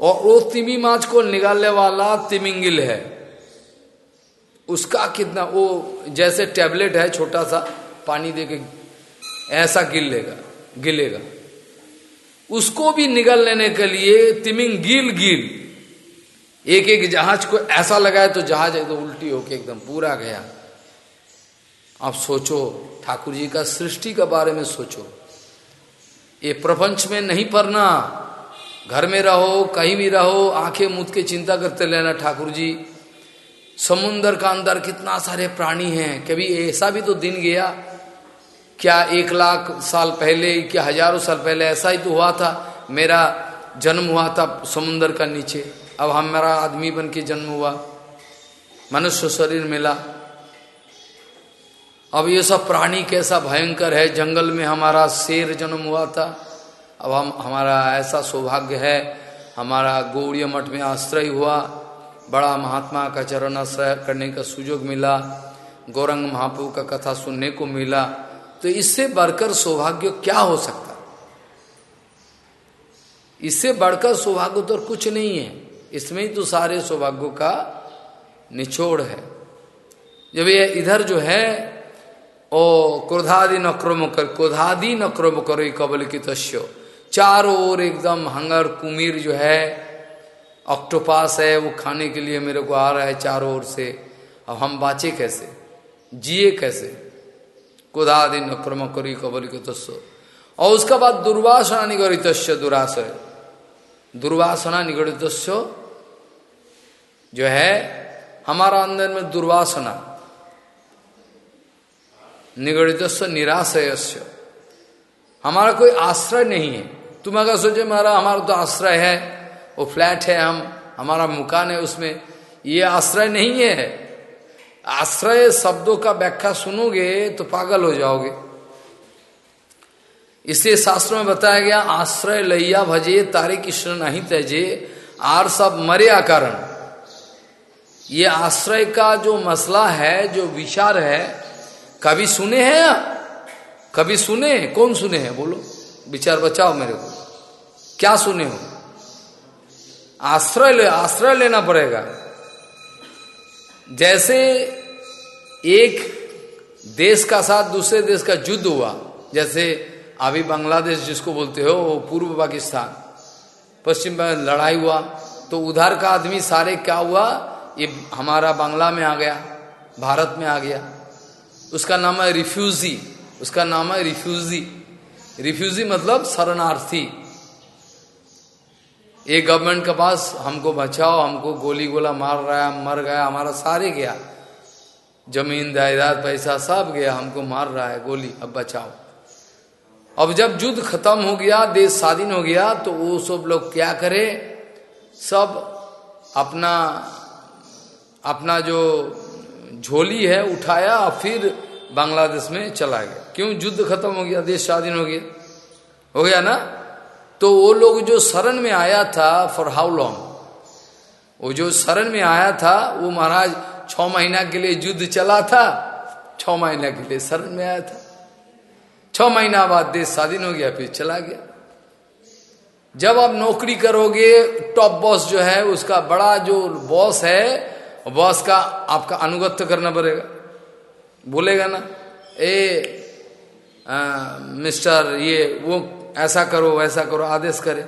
S1: और वो तिमी माछ को निकालने वाला तिमिंगिल है। उसका कितना, वो जैसे टैबलेट है, छोटा सा, पानी दे के ऐसा गिल लेगा गिलेगा। उसको भी निगल लेने के लिए तिमिंग गिल गिल। एक एक जहाज़ को ऐसा लगाए तो जहाज़ एकदम उल्टी होके एकदम पूरा गया। आप सोचो, ठाकुर जी का सृष्टि के बारे में सोचो। ये प्रपंच में नहीं पढ़ना। घर में रहो, कहीं भी रहो, आँखें मुद के चिंता करते लेना ठाकुर जी। समुन्दर का अंदर कितना सारे प्राणी हैं, कभी ऐसा भी तो दिन गया क्या एक लाख साल पहले, क्या हज़ारों साल पहले ऐसा ही तो हुआ था? मेरा जन्म हुआ था समुन्दर का नीचे। अब हमारा आदमी बन के जन्म हुआ। मनुष्य शरीर मिला। अब ये सब प्राणी कैसा भयंकर है? जंगल में हमारा शेर जन्म हुआ था। अब हम, हमारा ऐसा सौभाग्य है। हमारा गौड़ीय मठ में आश्रय हुआ। बड़ा महात्मा का चरण आश्रय करने का सुযোग मिला। गौरंग महाप्रभु का कथा सुनने को मिला। तो इससे बढ़कर सौभाग्य क्या हो सकता? इससे बढ़कर सौभाग्य तो कुछ नहीं है। इसमें ही तो सारे सौभाग्यों का निचोड़ है। जब ये इधर जो है, ओ क्रोधादि नक्रम कर, क्रोधादि नक्रम करो कबल की तस्यो। चारों ओर एकदम हंगर कुमीर जो है, ऑक्टोपास है, वो खाने के लिए मेरे को आ रहा है चारों ओर से। अब हम बाँचे कैसे? जिए कैसे? क्रोधादि नक्रम करी कबल की तस्व और उसका बाद दुर्वासना निगरित दुराशय। दुर्वासना निगड़ित जो है, हमारा अंदर में दुर्वासना। निगड़ित निराशय हमारा कोई आश्रय नहीं है। तुम अगर सोचे हमारा हमारा तो आश्रय है, वो फ्लैट है हम, हमारा मुकान है उसमें, ये आश्रय नहीं है। आश्रय शब्दों का व्याख्या सुनोगे तो पागल हो जाओगे। इसलिए शास्त्र में बताया गया, आश्रय लैया भजे, तारे कृष्ण नहीं तजे, आर सब मरे कारण ये आश्रय का जो मसला है, जो विचार है, कभी सुने हैं या कभी सुने कौन सुने हैं? बोलो, विचार बचाओ मेरे को। क्या सुने हो? आश्रय ले, आश्रय लेना पड़ेगा। जैसे एक देश का साथ दूसरे देश का युद्ध हुआ। जैसे अभी बांग्लादेश जिसको बोलते हो, वो पूर्व पाकिस्तान। पश्चिम बंगाल लड़ाई हुआ तो उधर का आदमी सारे क्या हुआ? ये हमारा बांग्ला में आ गया, भारत में आ गया। उसका नाम है रिफ्यूजी, उसका नाम है रिफ्यूजी। रिफ्यूजी मतलब शरणार्थी। ये गवर्नमेंट के पास, हमको बचाओ, हमको गोली गोला मार रहा है, मर गया, हमारा सारे गया। ज़मीन, जायदाद, पैसा सब गया, हमको मार रहा है, गोली, अब बचाओ। अब जब युद्ध खत्म हो गया, देश स्वाधीन हो गया तो वो सब लोग क्या करे? सब अपना अपना जो झोली है, उठाया, और फिर बांग्लादेश में चला गया। क्यों? युद्ध खत्म हो गया, देश स्वाधीन हो गया। हो गया ना? तो वो लोग जो शरण में आया था फॉर हाउ लॉन्ग वो जो शरण में आया था, वो महाराज छ महीना के लिए युद्ध चला था छ महीना के लिए शरण में आया था। छ महीना बाद देश स्वाधीन हो गया फिर चला गया। जब आप नौकरी करोगे टॉप बॉस जो है उसका बड़ा जो बॉस है बॉस का आपका अनुगत्य करना पड़ेगा। बोलेगा ना ए आ, मिस्टर ये वो ऐसा करो वैसा करो आदेश करे।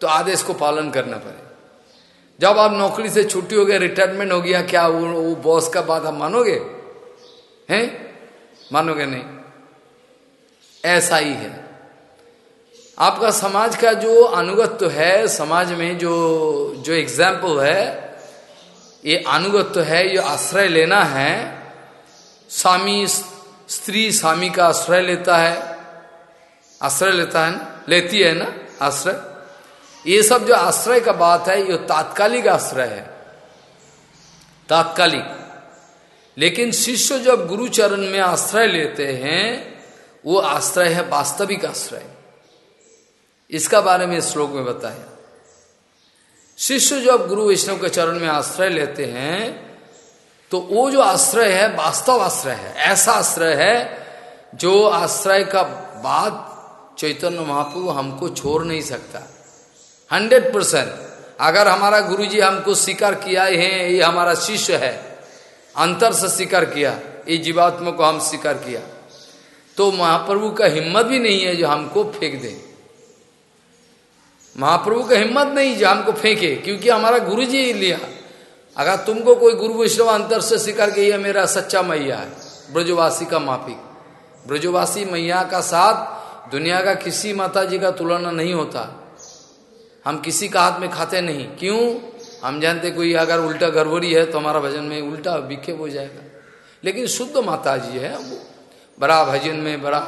S1: तो आदेश को पालन करना पड़े जब आप नौकरी से छुट्टी हो गया रिटायरमेंट हो गया क्या वो, वो बॉस का बात आप मानोगे? हैं? मानोगे नहीं? ऐसा ही है। आपका समाज का जो अनुगत्य है समाज में जो जो एग्ज़ाम्पल है ये अनुगत्य है ये आश्रय लेना है। स्वामी स्त्री स्वामी का आश्रय लेता है। आश्रय लेता है लेती है ना? आश्रय? ये सब जो आश्रय का बात है, ये तात्कालिक आश्रय है। तात्कालिक। लेकिन शिष्य जब गुरु चरण में आश्रय लेते हैं, वो आश्रय है वास्तविक आश्रय। इसका बारे में श्लोक में बताया। शिष्य जब गुरु वैष्णव के चरण में आश्रय लेते हैं तो वो जो आश्रय है, वास्तव आश्रय है, ऐसा आश्रय है, जो आश्रय का बाद चैतन्य महाप्रभु हमको छोड़ नहीं सकता। Hundred percent. अगर हमारा गुरुजी हमको स्वीकार किया है ये हमारा शिष्य है, अंतर से स्वीकार किया, ये जीवात्मा को हम स्वीकार किया तो महाप्रभु का हिम्मत भी नहीं है जो हमको फेंक दे। महाप्रभु का हिम्मत नहीं जो हमको फेंके, क्योंकि हमारा गुरु जी लिया। अगर तुमको कोई गुरु वैष्णव अंतर से स्वीकार किया मेरा सच्चा मैया है, ब्रजवासी का माफिक। ब्रजवासी मैया का साथ दुनिया का किसी माता जी का तुलना नहीं होता। हम किसी का हाथ में खाते नहीं। क्यों? हम जानते कोई अगर उल्टा गड़बड़ी है तो हमारा भजन में उल्टा विक्षेप हो जाएगा। लेकिन शुद्ध माता जी है, वो बड़ा भजन में बड़ा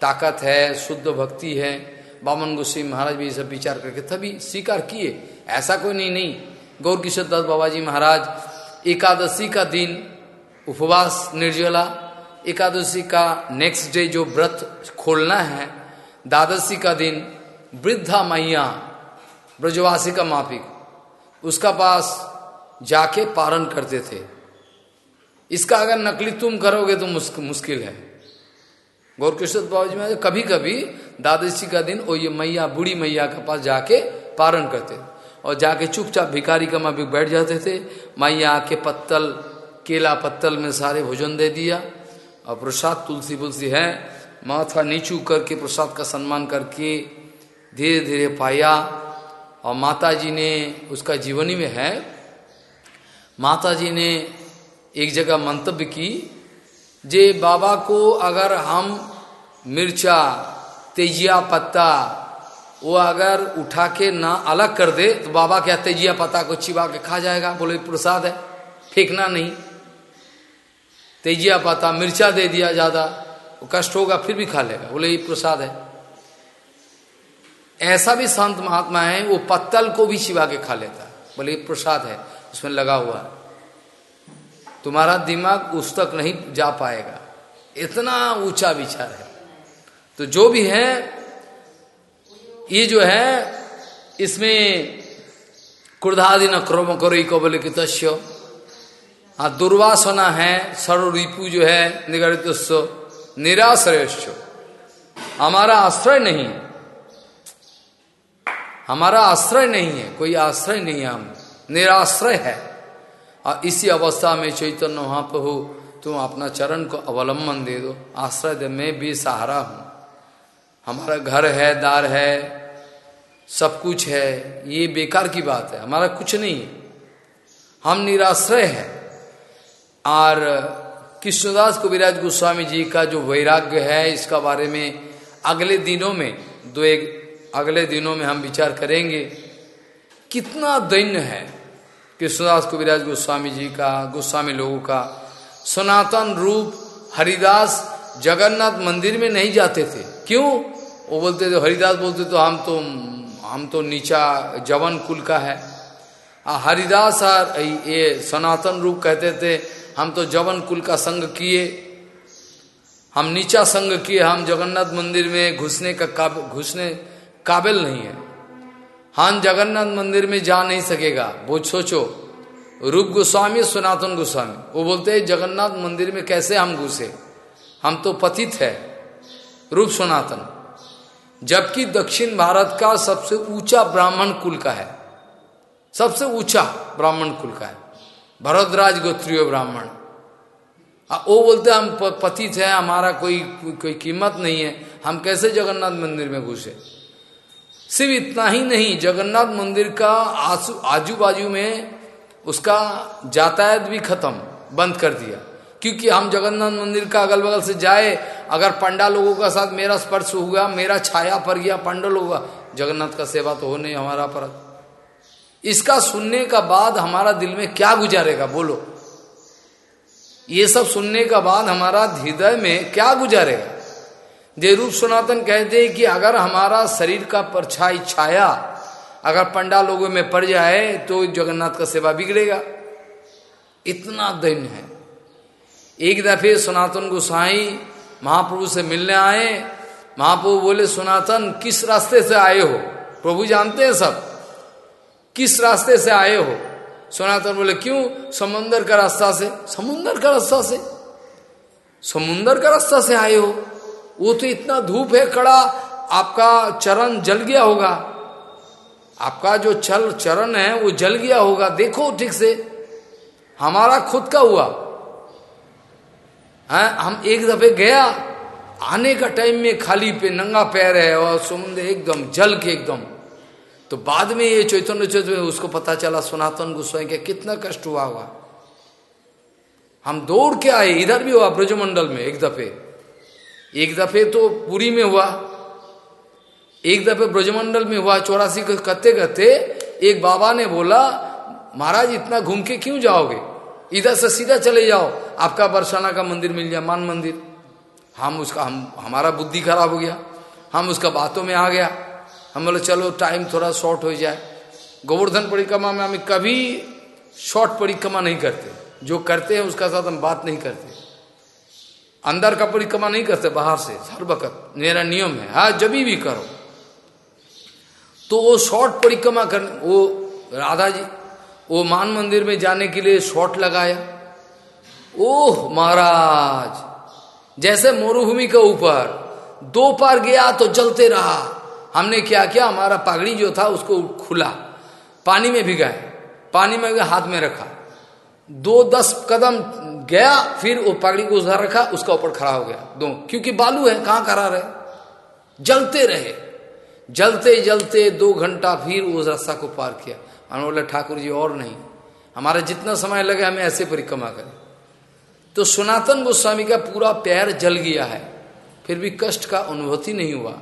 S1: ताकत है, शुद्ध भक्ति है। बामन गोस्वी महाराज भी सब विचार करके तभी स्वीकार किए। ऐसा कोई नहीं नहीं। गौर किशोर दत्त बाबा जी महाराज, एकादशी का दिन उपवास निर्जला, एकादशी का नेक्स्ट डे जो व्रत खोलना है, द्वादशी का दिन वृद्धा मैया ब्रजवासी का माफिक उसका पास जाके पारण करते थे। इसका अगर नकली तुम करोगे तो मुश्किल है। गौरकृष्ण बाबा जी में कभी कभी दादशी का दिन वो ये मैया, बूढ़ी मैया के पास जाके पारण करते। और जाके चुपचाप भिखारी का माफिक बैठ जाते थे। मैया आके पत्तल, केला पत्तल में सारे भोजन दे दिया। और प्रसाद तुलसी बुलसी है। माथा नीचू करके प्रसाद का सम्मान करके धीरे धीरे पाया। और माता जी ने उसका जीवनी में है। माता जी ने एक जगह मंतव्य की, जे बाबा को अगर हम मिर्चा, तेजिया पत्ता, वो अगर उठा के ना अलग कर दे तो बाबा क्या तेजिया पत्ता को चिबा के खा जाएगा? बोले, प्रसाद है, फेंकना नहीं। तेजिया पत्ता मिर्चा दे दिया ज़्यादा, वो कष्ट होगा, फिर भी खा लेगा। बोले, ये प्रसाद है। ऐसा भी संत महात्मा है, वो पत्तल को भी चिबा के खा लेता बोले प्रसाद है, उसमें लगा हुआ तुम्हारा दिमाग उस तक नहीं जा पाएगा। इतना ऊँचा विचार है। तो जो भी है, ये जो है, इसमें क्रोधादि न क्रोम करो को बोले कि तस्यो। हाँ दुर्वासना है सर्व रिपु जो है निगरित निराश्रय हमारा आश्रय नहीं है। हमारा आश्रय नहीं है, कोई आश्रय नहीं है हम। निराश्रय है। और इसी अवस्था में चैतन्य महाप्रभु तुम अपना चरण को अवलंबन दे दो। आश्रय दे, मैं भी सहारा हूँ। हमारा घर है, दार है, सब कुछ है। ये बेकार की बात है, हमारा कुछ नहीं है। हम निराश्रय है। और कृष्णदास कविराज गोस्वामी जी का जो वैराग्य है, इसका बारे में अगले दिनों में दो एक अगले दिनों में हम विचार करेंगे, कितना दैन्य है कृष्णदास कविराज गोस्वामी जी का, गोस्वामी लोगों का सनातन रूप हरिदास जगन्नाथ मंदिर में नहीं जाते थे। क्यों? वो बोलते थे, हरिदास बोलते तो हम तो हम तो नीचा जवन कुल का है। हरिदास और ये सनातन रूप कहते थे, हम तो जवन कुल का संग किए। हम नीचा संग किए, हम जगन्नाथ मंदिर में घुसने का घुसने काबिल नहीं है। हम जगन्नाथ मंदिर में जा नहीं सकेगा। वो सोचो, रूप गोस्वामी, सनातन गोस्वामी। वो बोलते हैं, जगन्नाथ मंदिर में कैसे हम घुसे? हम तो पतित है। रूप सनातन। जबकि दक्षिण भारत का सबसे ऊँचा ब्राह्मण कुल का है। सबसे ऊँचा ब्राह्मण कुल का है। भरतराज गोत्रीय ब्राह्मण। वो बोलते हम पतित है, हमारा कोई कोई कीमत नहीं है। हम कैसे जगन्नाथ मंदिर में घुसे? सिर्फ़ इतना ही नहीं, जगन्नाथ मंदिर का आजू बाजू में उसका यातायात भी खत्म, बंद कर दिया। क्योंकि हम जगन्नाथ मंदिर का अगल बगल से जाए, अगर पंडा लोगों का साथ मेरा स्पर्श हुआ, मेरा छाया पर गया, पंडा लोग जगन्नाथ का सेवा तो हो नहीं हमारा पर। इसका सुनने का बाद हमारा दिल में क्या गुजारेगा, बोलो। ये सब सुनने का बाद हमारा हृदय में क्या गुजारेगा? दे रूप सनातन कहते हैं कि अगर हमारा शरीर का परछाई छाया अगर पंडा लोगों में पड़ जाए तो जगन्नाथ का सेवा बिगड़ेगा। इतना दैन है। एक दफे सनातन गोसाई महाप्रभु से मिलने आए। महाप्रभु बोले, सनातन, किस रास्ते से आए हो? प्रभु जानते हैं सब। किस रास्ते से आए हो? सनातन बोले, क्यों? समुन्दर का रास्ता से। समुन्दर का रास्ता से? समुन्दर का रास्ता से आए हो। वो तो इतना धूप है कड़ा, आपका चरण जल गया होगा। आपका जो चल, चरण है, वो जल गया होगा। देखो ठीक से, हमारा खुद का हुआ। है, हम एक दफे गया, आने का टाइम में खाली पे नंगा पैर है और समुद्र एकदम, जल के एकदम। तो बाद में ये चैतन्य चैतन्य उसको पता चला, सनातन गोस्वाई के कितना कष्ट हुआ हुआ हम दौड़ के आए, इधर भी हुआ ब्रजमंडल में एक दफे। एक दफे तो पूरी में हुआ, एक दफे ब्रजमंडल में हुआ, चौरासी करते करते एक बाबा ने बोला, महाराज, इतना घूम के क्यों जाओगे? इधर से सीधा चले जाओ, आपका बरसाना का मंदिर मिल जाए मान मंदिर। हम उसका, हम, हमारा बुद्धि खराब हो गया, हम उसका बातों में आ गया। हम बोले, चलो टाइम थोड़ा शॉर्ट हो जाए। गोवर्धन परिक्रमा में हम कभी शॉर्ट परिक्रमा नहीं करते। जो करते हैं, उसका साथ हम बात नहीं करते। अंदर का परिक्रमा नहीं करते, बाहर से, हर वक्त। मेरा नियम है हाँ जब भी करो। तो वो शॉर्ट परिक्रमा कर, वो राधा जी वो मान मंदिर में जाने के लिए शॉर्ट लगाया। ओह, महाराज, जैसे मरुभूमि के ऊपर दो पार गया तो जलते रहा। हमने क्या किया? हमारा पागड़ी जो था, उसको खुला, पानी में भिगाए, पानी में हाथ में रखा। दो दस कदम गया, फिर वो पगड़ी को उधार रखा, उसका ऊपर खड़ा हो गया। दो क्योंकि बालू है, कहाँ करा रहे? जलते रहे। जलते जलते दो घंटा फिर उस रास्ता को पार किया। मैंने बोले, ठाकुर जी और नहीं। हमारा जितना समय लगे, हमें ऐसे परिक्रमा करें। तो सनातन गोस्वामी का पूरा पैर जल गया है। फिर भी कष्ट का अनुभूति नहीं हुआ।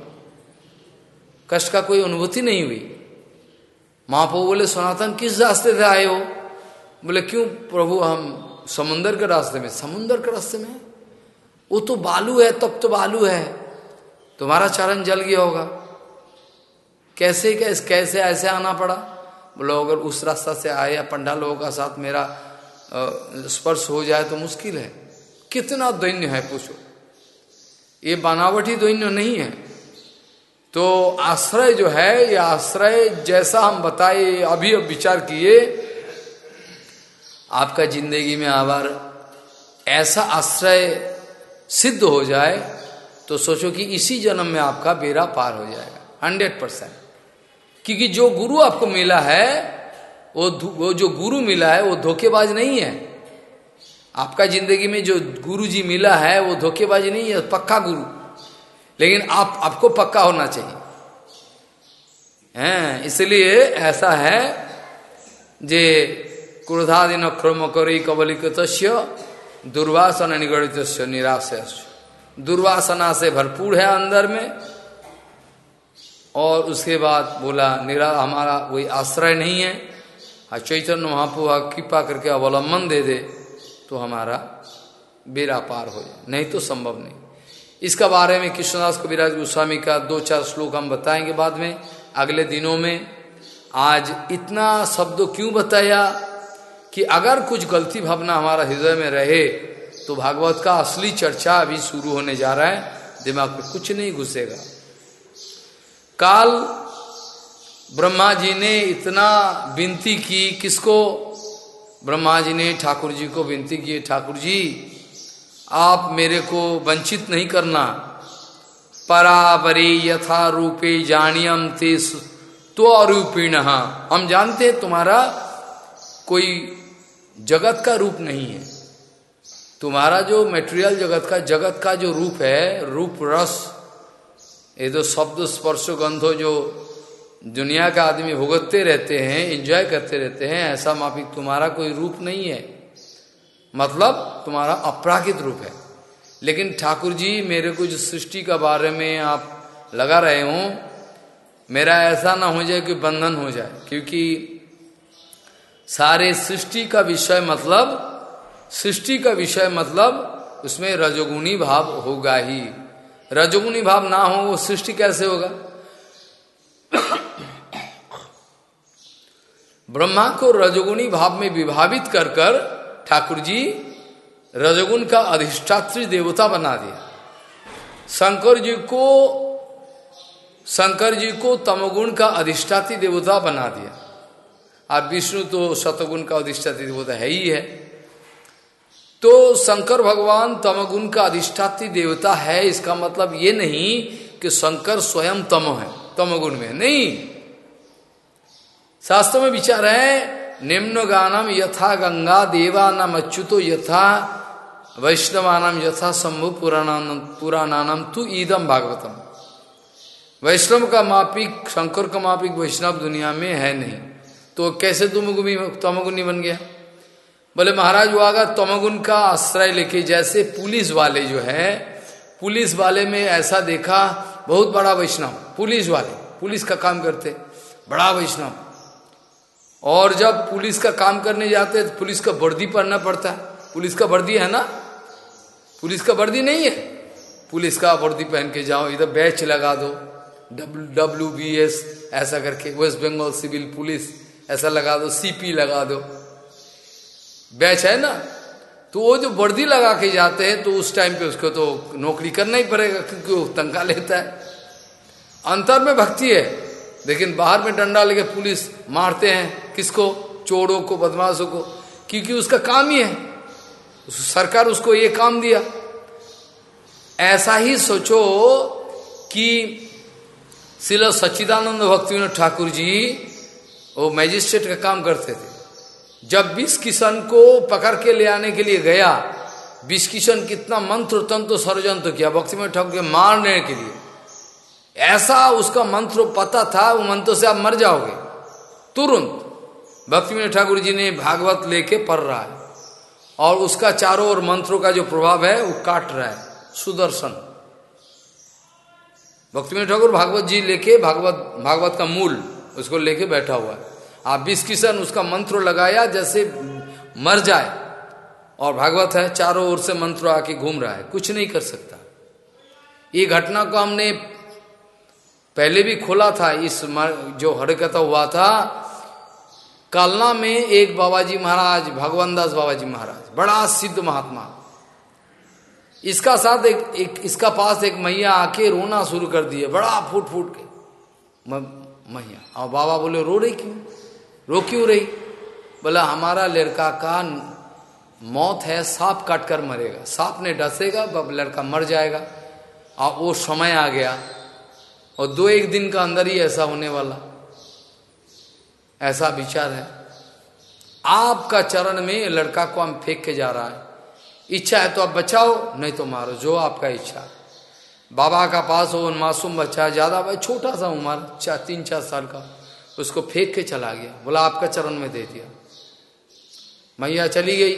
S1: कष्ट का कोई अनुभूति नहीं हुई। महाप्रभु बोले, सनातन किस रास्ते से आए हो? बोले, क्यों प्रभु, हम समुन्दर के रास्ते में समुन्दर के रास्ते में? वो तो बालू है, तब तो बालू है। तुम्हारा चरण जल गया होगा। कैसे कैसे कैसे ऐसे आना पड़ा? बोलो, अगर उस रास्ता से आए या पंडा लोगों का साथ मेरा स्पर्श हो जाए तो मुश्किल है। कितना दैन्य है, पूछो। ये बनावटी दैन्य नहीं है। तो आश्रय जो है, ये आश्रय जैसा हम बताए, अभी अब विचार किए आपका ज़िंदगी में आवर ऐसा आश्रय सिद्ध हो जाए तो सोचो कि इसी जन्म में आपका बेरा पार हो जाएगा, हंड्रेड परसेंट। क्योंकि जो गुरु आपको मिला है, वो वो जो गुरु मिला है, वो धोखेबाज नहीं है। आपका ज़िंदगी में जो गुरु जी मिला है, वो धोखेबाज नहीं है, पक्का गुरु। लेकिन आप, आपको पक्का होना चाहिए। हैं, इसलिए ऐसा है, जे क्रोधादि नक्रम करी कबलिकत दुर्वासना निगड़ित निराश दुर्वासना से भरपूर है अंदर में, और उसके बाद बोला, निरा, हमारा कोई आश्रय नहीं है। और चैतन्य महाप्रभु कृपा करके अवलंबन दे दे तो हमारा बेरा पार हो जाए। नहीं तो संभव नहीं। इसका बारे में कृष्णदास कविराज गोस्वामी का दो चार श्लोक हम बताएँगे बाद में, अगले दिनों में। आज इतना शब्द क्यों बताया? कि अगर कुछ गलती भावना हमारा हृदय में रहे तो भागवत का असली चर्चा अभी शुरू होने जा रहा है। दिमाग में कुछ नहीं घुसेगा। काल ब्रह्मा जी ने इतना विनती की, किसको? ब्रह्मा जी ने, ठाकुर जी को विनती की, ठाकुर जी, आप मेरे को वंचित नहीं करना। पराबरे यथा रूपे जानियम ते त्वरूपीण। हम जानते तुम्हारा कोई जगत का रूप नहीं है। तुम्हारा जो मेटेरियल जगत का जगत का जो रूप है, रूप रस, ये तो शब्द, स्पर्श, गंधो जो दुनिया का आदमी भुगतते रहते हैं एंजॉय करते रहते हैं, ऐसा माफिक तुम्हारा कोई रूप नहीं है। मतलब तुम्हारा अपराकित रूप है। लेकिन ठाकुर जी, मेरे को जो सृष्टि का बारे में आप लगा रहे हो, मेरा ऐसा ना हो जाए कि बंधन हो जाए, क्योंकि सारे सृष्टि का विषय मतलब सृष्टि का विषय मतलब उसमें रजोगुणी भाव होगा ही। रजोगुणी भाव ना हो, वो सृष्टि कैसे होगा? ब्रह्मा को रजोगुणी भाव में विभावित कर कर ठाकुर जी रजोगुण का अधिष्ठात्री देवता बना दिया। शंकर जी को, शंकर जी को तमोगुण का अधिष्ठात्री देवता बना दिया। और विष्णु तो शतगुण का अधिष्ठात्री देवता है ही है। तो शंकर भगवान तमगुण का अधिष्ठात्री देवता है, इसका मतलब ये नहीं कि शंकर स्वयं तम है, तमगुण में नहीं। शास्त्र में विचार है, निम्न गानम यथा गंगा देवा नाम अच्युतो यथा वैष्णवानाम यथा शंभु पुराणान, पुराणानम तु ईदम भागवतम। वैष्णव का मापिक, शंकर का मापिक वैष्णव दुनिया में है नहीं। तो कैसे तुमगुनी तमगुनी बन गया? बोले, महाराज, वो अगर तमगुन का आश्रय लेके, जैसे पुलिस वाले जो है, पुलिस वाले में ऐसा देखा, बहुत बड़ा वैष्णव, पुलिस वाले, पुलिस का काम करते, बड़ा वैष्णव। और जब पुलिस का काम करने जाते तो पुलिस का वर्दी पहनना पड़ता है। पुलिस का वर्दी है ना? पुलिस का वर्दी नहीं है। पुलिस का वर्दी पहन के जाओ, इधर बैच लगा दो डब्ल्यू डब्ल्यू बी एस ऐसा करके, वेस्ट बंगाल सिविल पुलिस। ऐसा लगा दो सीपी लगा दो। बैच है ना? तो वो जो वर्दी लगा के जाते हैं तो उस टाइम पे उसको तो नौकरी करना ही पड़ेगा, क्योंकि वो तंका लेता है। अंतर में भक्ति है। लेकिन बाहर में डंडा लेके पुलिस मारते हैं, किसको? चोरों को, बदमाशों को। क्योंकि उसका काम ही है। उस सरकार उसको ये काम दिया। ऐसा ही सोचो कि शिल सच्चिदानंद भक्ति ठाकुर जी वो मैजिस्ट्रेट का काम करते थे। जब बीस किशन को पकड़ के ले आने के लिए गया विष किशन कितना मंत्र तंत्र षडयंत्र किया, भक्ति में ठाकुर के मारने के लिए। ऐसा उसका मंत्र पता था, वो मंत्र से आप मर जाओगे। तुरंत भक्ति में ठाकुर जी ने भागवत लेके पढ़ रहा है। और उसका चारों ओर मंत्रों का जो प्रभाव है, वो काट रहा है, सुदर्शन। भक्ति में ठाकुर भागवत जी लेके भागवत भागवत का मूल उसको लेके बैठा हुआ है। आप बीस किशन उसका मंत्र लगाया जैसे मर जाए। और भागवत है चारों ओर से मंत्र आके घूम रहा है। कुछ नहीं कर सकता। ये घटना को हमने पहले भी खोला था। इस जो हरकता हुआ था कालना में एक बाबाजी महाराज भगवान दास बाबाजी महाराज बड़ा सिद्ध महात्मा। इसका साथ एक, एक इसका पास एक मैया आके रोना शुरू कर दिए बड़ा फूट फूट के मैया और बाबा बोले, रो रही क्यों? रो क्यों रही? बोला, हमारा लड़का का मौत है, सांप काट कर मरेगा। सांप ने डसेगा, बब लड़का मर जाएगा। और वो समय आ गया। और दो एक दिन का अंदर ही ऐसा होने वाला। ऐसा विचार है। आपका चरण में लड़का को हम फेंक के जा रहा है। इच्छा है तो आप बचाओ, नहीं तो मारो, जो आपका इच्छा। बाबा का पास हो मासूम बच्चा ज़्यादा, भाई छोटा सा उम्र, चार, तीन, चार साल का, उसको फेंक के चला गया। बोला, आपका चरण में दे दिया। मैया चली गई।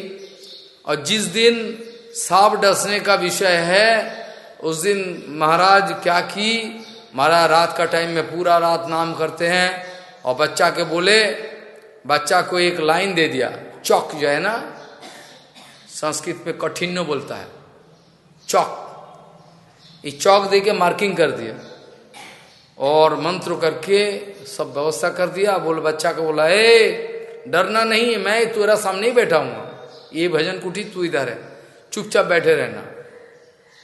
S1: और जिस दिन सांप डसने का विषय है, उस दिन महाराज क्या की? महाराज, रात का टाइम में पूरा रात नाम करते हैं। और बच्चा के बोले, बच्चा को एक लाइन दे दिया। चौक जो है ना, संस्कृत में कठिन बोलता है। चौक। ये चौक दे के मार्किंग कर दिया। और मंत्र करके सब व्यवस्था कर दिया। बोल बच्चा को बोला, ए, डरना नहीं मैं तेरा सामने ही बैठा हूँ। ये भजन कुटी, तू इधर है। चुपचाप बैठे रहना।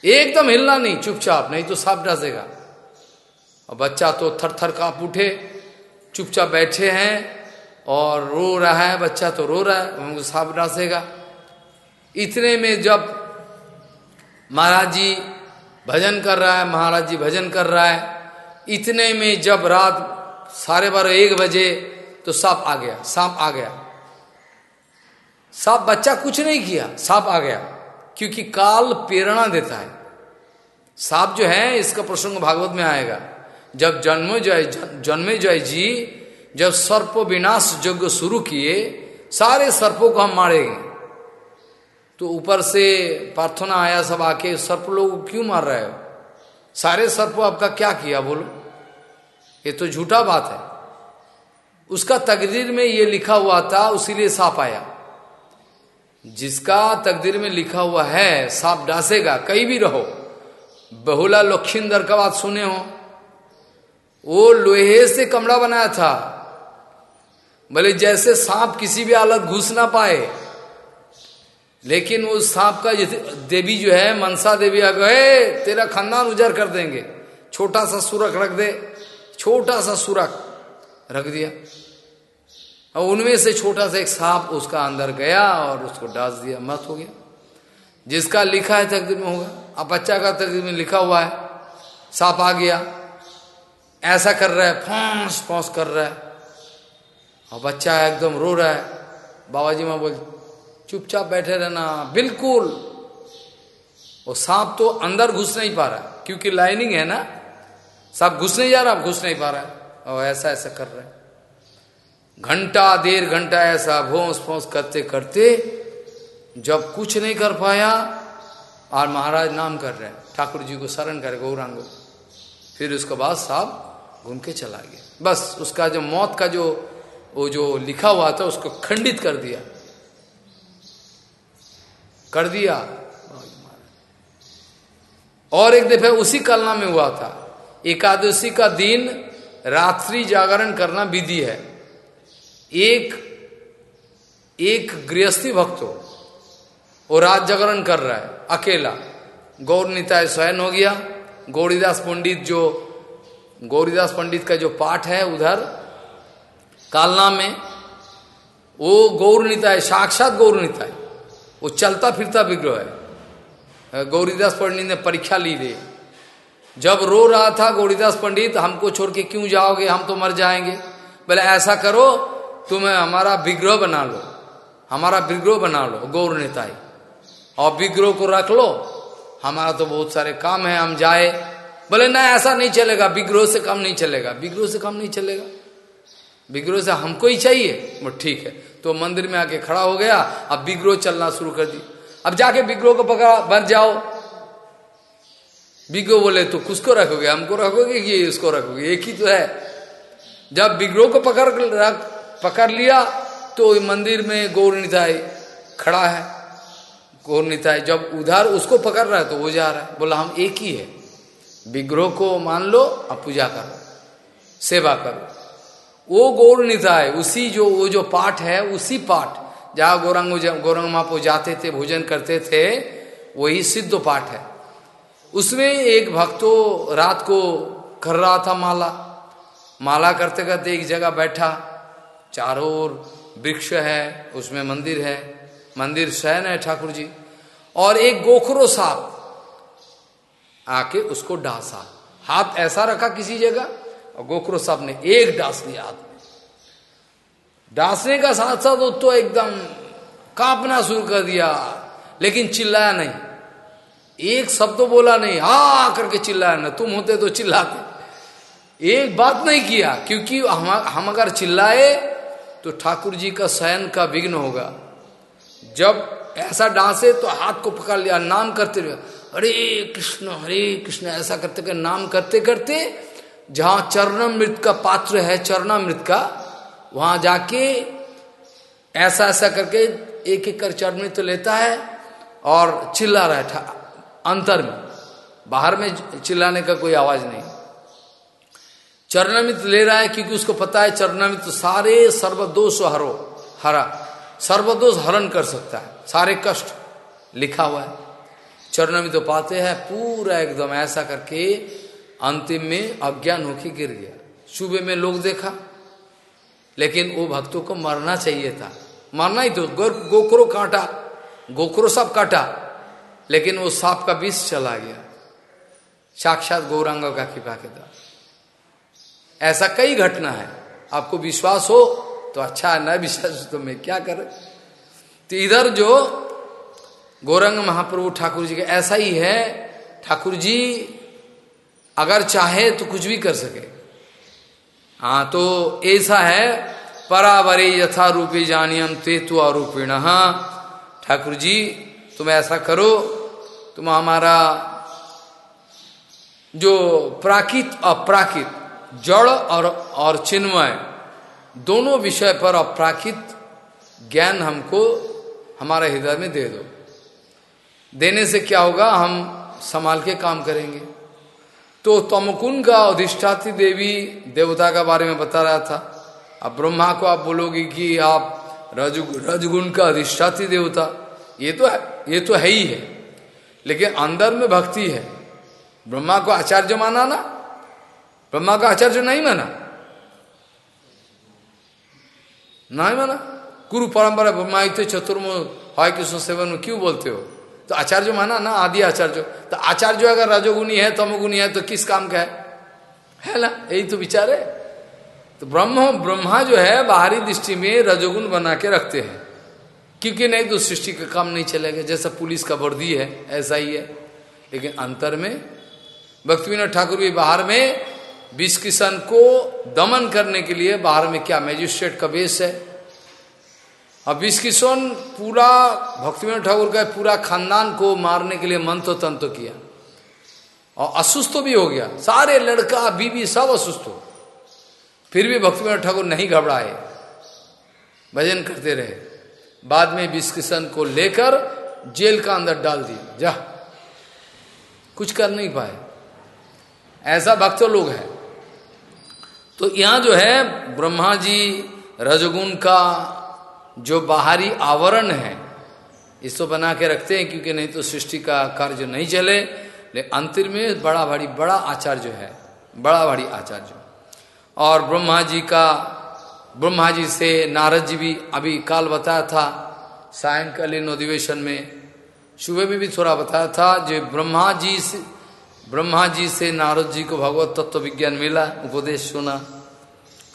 S1: एकदम हिलना नहीं, चुपचाप, नहीं तो सांप डसेगा। और बच्चा तो थर थर काप उठे, चुपचाप बैठे हैं और रो रहा है। बच्चा तो रो रहा है हमको सांप डासेगा। इतने में जब महाराज जी भजन कर रहा है, महाराज जी भजन कर रहा है। इतने में जब रात साढ़े बारह, एक बजे तो सांप आ गया, सांप आ गया। सांप बच्चा कुछ नहीं किया, सांप आ गया, क्योंकि काल प्रेरणा देता है। सांप जो है, इसका प्रसंग भागवत में आएगा। जब जन्म जय, जन्मे जय जी, जब सर्प विनाश यज्ञ शुरू किए, सारे सर्पों को हम मारेंगे। तो ऊपर से प्रार्थना आया सब आके, सर्प लोग क्यों मार रहे हो? सारे सर्प आपका क्या किया बोलो? ये तो झूठा बात है। उसका तकदीर में ये लिखा हुआ था, उसीलिए साप आया। जिसका तकदीर में लिखा हुआ है, सांप डांसेगा, कहीं भी रहो। बहुला लक्षिंदर का बात सुने हो। वो लोहे से कमरा बनाया था। भले जैसे सांप किसी भी हालत घुस ना पाए लेकिन उस सांप का देवी जो है, मनसा देवी आ गए तेरा खानदान उजर कर देंगे। छोटा सा सुरख रख दे, छोटा सा सुरख रख दिया। और उनमें से छोटा सा एक सांप उसका अंदर गया और उसको डांस दिया मत हो गया। जिसका लिखा है तकदीर में होगा। अब बच्चा का तकदीर में लिखा हुआ है। सांप आ गया। ऐसा कर रहा है, फौस फौस कर रहा है। और बच्चा एकदम रो रहा है। बाबा जी मैं बोल चुपचाप बैठे रहना, बिल्कुल। वो सांप तो अंदर घुस नहीं पा रहा, क्योंकि लाइनिंग है ना। सांप घुस नहीं जा रहा घुस नहीं पा रहा। है और ऐसा ऐसा कर रहे है। घंटा देर घंटा ऐसा भोंस फोंस करते करते, जब कुछ नहीं कर पाया, और महाराज नाम कर रहे हैं। ठाकुर जी को शरण करे गौरांगो। फिर उसके बाद साहब घूम के चला गया। बस उसका जो मौत का जो, वो जो लिखा हुआ था, उसको खंडित कर दिया। कर दिया। और एक दफे उसी कलना में हुआ था। एकादशी का दिन रात्रि जागरण करना विधि है। एक एक गृहस्थी भक्त हो वो रात जागरण कर रहा है, अकेला। गौर निताय स्वयं हो गया। गौरीदास पंडित जो, गौरीदास पंडित का जो पाठ है उधर, कालना में, वो गौर निताय, साक्षात गौर निताय। वो चलता फिरता विग्रह है। गौरीदास पंडित ने परीक्षा ली थी जब रो रहा था गौरीदास पंडित, हमको छोड़ के क्यों जाओगे? हम तो मर जाएँगे। बोले, ऐसा करो, तुम्हें हमारा विग्रह बना लो। हमारा विग्रह बना लो, गौर नेताई। और विग्रह को रख लो। हमारा तो बहुत सारे काम है, हम जाए। बोले, ना, ऐसा नहीं चलेगा। विग्रोह से कम नहीं चलेगा। विग्रोह से कम नहीं चलेगा। विग्रोह से हमको ही चाहिए। वो ठीक है। तो मंदिर में आके खड़ा हो गया। अब विग्रोह चलना शुरू कर दी अब जाके विग्रोह को पकड़ा बन जाओ। विग्रोह बोले तो किसको रखोगे? हमको रखोगे कि इसको रखोगे? एक ही तो है। जब विग्रोह को पकड़ रख, पकड़ लिया तो मंदिर में गौर निताई खड़ा है। गौर निताई, जब उधर उसको पकड़ रहा है तो वो जा रहा है। बोला, हम एक ही है। विग्रोह को मान लो और पूजा करो। सेवा करो। वो गौर निधाय उसी जो, वो जो पाठ है, उसी पाठ। जहाँ गौरंग गौरंग महापो जाते थे, भोजन करते थे, वही सिद्ध पाठ है। उसमें एक भक्तो रात को कर रहा था माला। माला करते करते एक जगह बैठा, चारों ओर वृक्ष है, उसमें मंदिर है। मंदिर शयन है ठाकुर जी। और एक गोखरो साप आके उसको डांसा। हाथ ऐसा रखा किसी जगह और गोखरो साहब ने एक डांस लिया हाथ में। डांसने का साथ साथ वो तो एकदम कांपना शुरू कर दिया, लेकिन चिल्लाया नहीं। एक शब्द तो बोला नहीं, हा करके चिल्लाया ना, तुम होते तो चिल्लाते। एक बात नहीं किया, क्योंकि हम हम अगर चिल्लाए तो ठाकुर जी का शयन का विघ्न होगा। जब ऐसा डांसे तो हाथ को पकड़ लिया, नाम करते रहे। हरे कृष्ण हरे कृष्ण, ऐसा करते कर नाम करते करते जहाँ चरणामृत का पात्र है, चरणामृत का, वहाँ जाके ऐसा ऐसा करके एक एक कर चरणामृत तो लेता है और चिल्ला रहा है अंतर में। बाहर में चिल्लाने का कोई आवाज़ नहीं। चरणामृत ले रहा है क्योंकि उसको पता है चरणामृत तो सारे सर्वदोष हरो, हरा, सर्वदोष हरण कर सकता है। सारे कष्ट लिखा हुआ है। चरणों में तो पाते हैं, पूरा एकदम ऐसा करके अंतिम में अज्ञान होके गिर गया। सुबह में लोग देखा, लेकिन वो भक्तों को मरना चाहिए था। मरना ही तो गोखरो काटा गोखरो सब काटा, लेकिन वो सांप का विष चला गया। साक्षात गौरांग का कृपा के द्वारा। ऐसा कई घटना है। आपको विश्वास हो तो अच्छा है, न विश्वास तो मैं क्या कर? तो इधर जो गौरंग महाप्रभु ठाकुर जी का, ऐसा ही है। ठाकुर जी अगर चाहे तो कुछ भी कर सके। हाँ तो ऐसा है, परावरे यथा रूपी जानियम ते तो आरूपिण। ठाकुर जी, तुम ऐसा करो, तुम हमारा जो प्राकृत, अप्राकृत, जड़ और और चिन्मय, दोनों विषय पर अप्राकृत ज्ञान हमको, हमारे हृदय में दे दो। देने से क्या होगा, हम संभाल के काम करेंगे। तो तमकुन का अधिष्ठाती देवी देवता का बारे में बता रहा था। अब ब्रह्मा को आप बोलोगे कि आप रज, रजगुण का अधिष्ठाती देवता, ये तो है, ये तो है ही है। लेकिन अंदर में भक्ति है। ब्रह्मा को आचार्य माना ना? ब्रह्मा का आचार्य नहीं माना? नहीं माना? गुरु परंपरा ब्रह्मा इतने चतुर्म हाय कृष्ण सेवन में क्यों बोलते हो? तो आचार्य माना ना, आदि आचार्य। तो आचार्य अगर रजोगुनी है तमोगुनी है तो किस काम का है? है ना? यही तो विचार है। तो ब्रह्म, ब्रह्मा जो है, बाहरी दृष्टि में रजोगुण बना के रखते हैं। क्योंकि नहीं तो सृष्टि का काम नहीं चलेगा। जैसा पुलिस का वर्दी है, ऐसा ही है। लेकिन अंतर में भक्ति ठाकुर भी बाहर में विष किशन को दमन करने के लिए बाहर में क्या मैजिस्ट्रेट का बेस है? अब किशन पूरा भक्तिविनोद ठाकुर का पूरा खानदान को मारने के लिए मंत्र तंत्र किया। और असुस्थ भी हो गया। सारे लड़का बीबी सब असुस्थ हो। फिर भी भक्तिविनोद ठाकुर नहीं घबराए। भजन करते रहे। बाद में विष्किशन को लेकर जेल का अंदर डाल दिया जा। कुछ कर नहीं पाए। ऐसा भक्त लोग हैं। तो यहाँ जो है ब्रह्मा जी, रजगुण का जो बाहरी आवरण है, इसको बना के रखते हैं, क्योंकि नहीं तो सृष्टि का कार्य नहीं चले। लेकिन अंतिम में बड़ा भारी, बड़ा आचार्य है, बड़ा भारी आचार्य। और ब्रह्मा जी का ब्रह्मा जी से नारद जी भी अभी काल बताया था, सायंकालीन अधिवेशन में। सुबह में भी थोड़ा बताया था जो ब्रह्मा जी से ब्रह्मा जी से नारद जी को भगवत तत्व विज्ञान मिला, उपदेश सुना।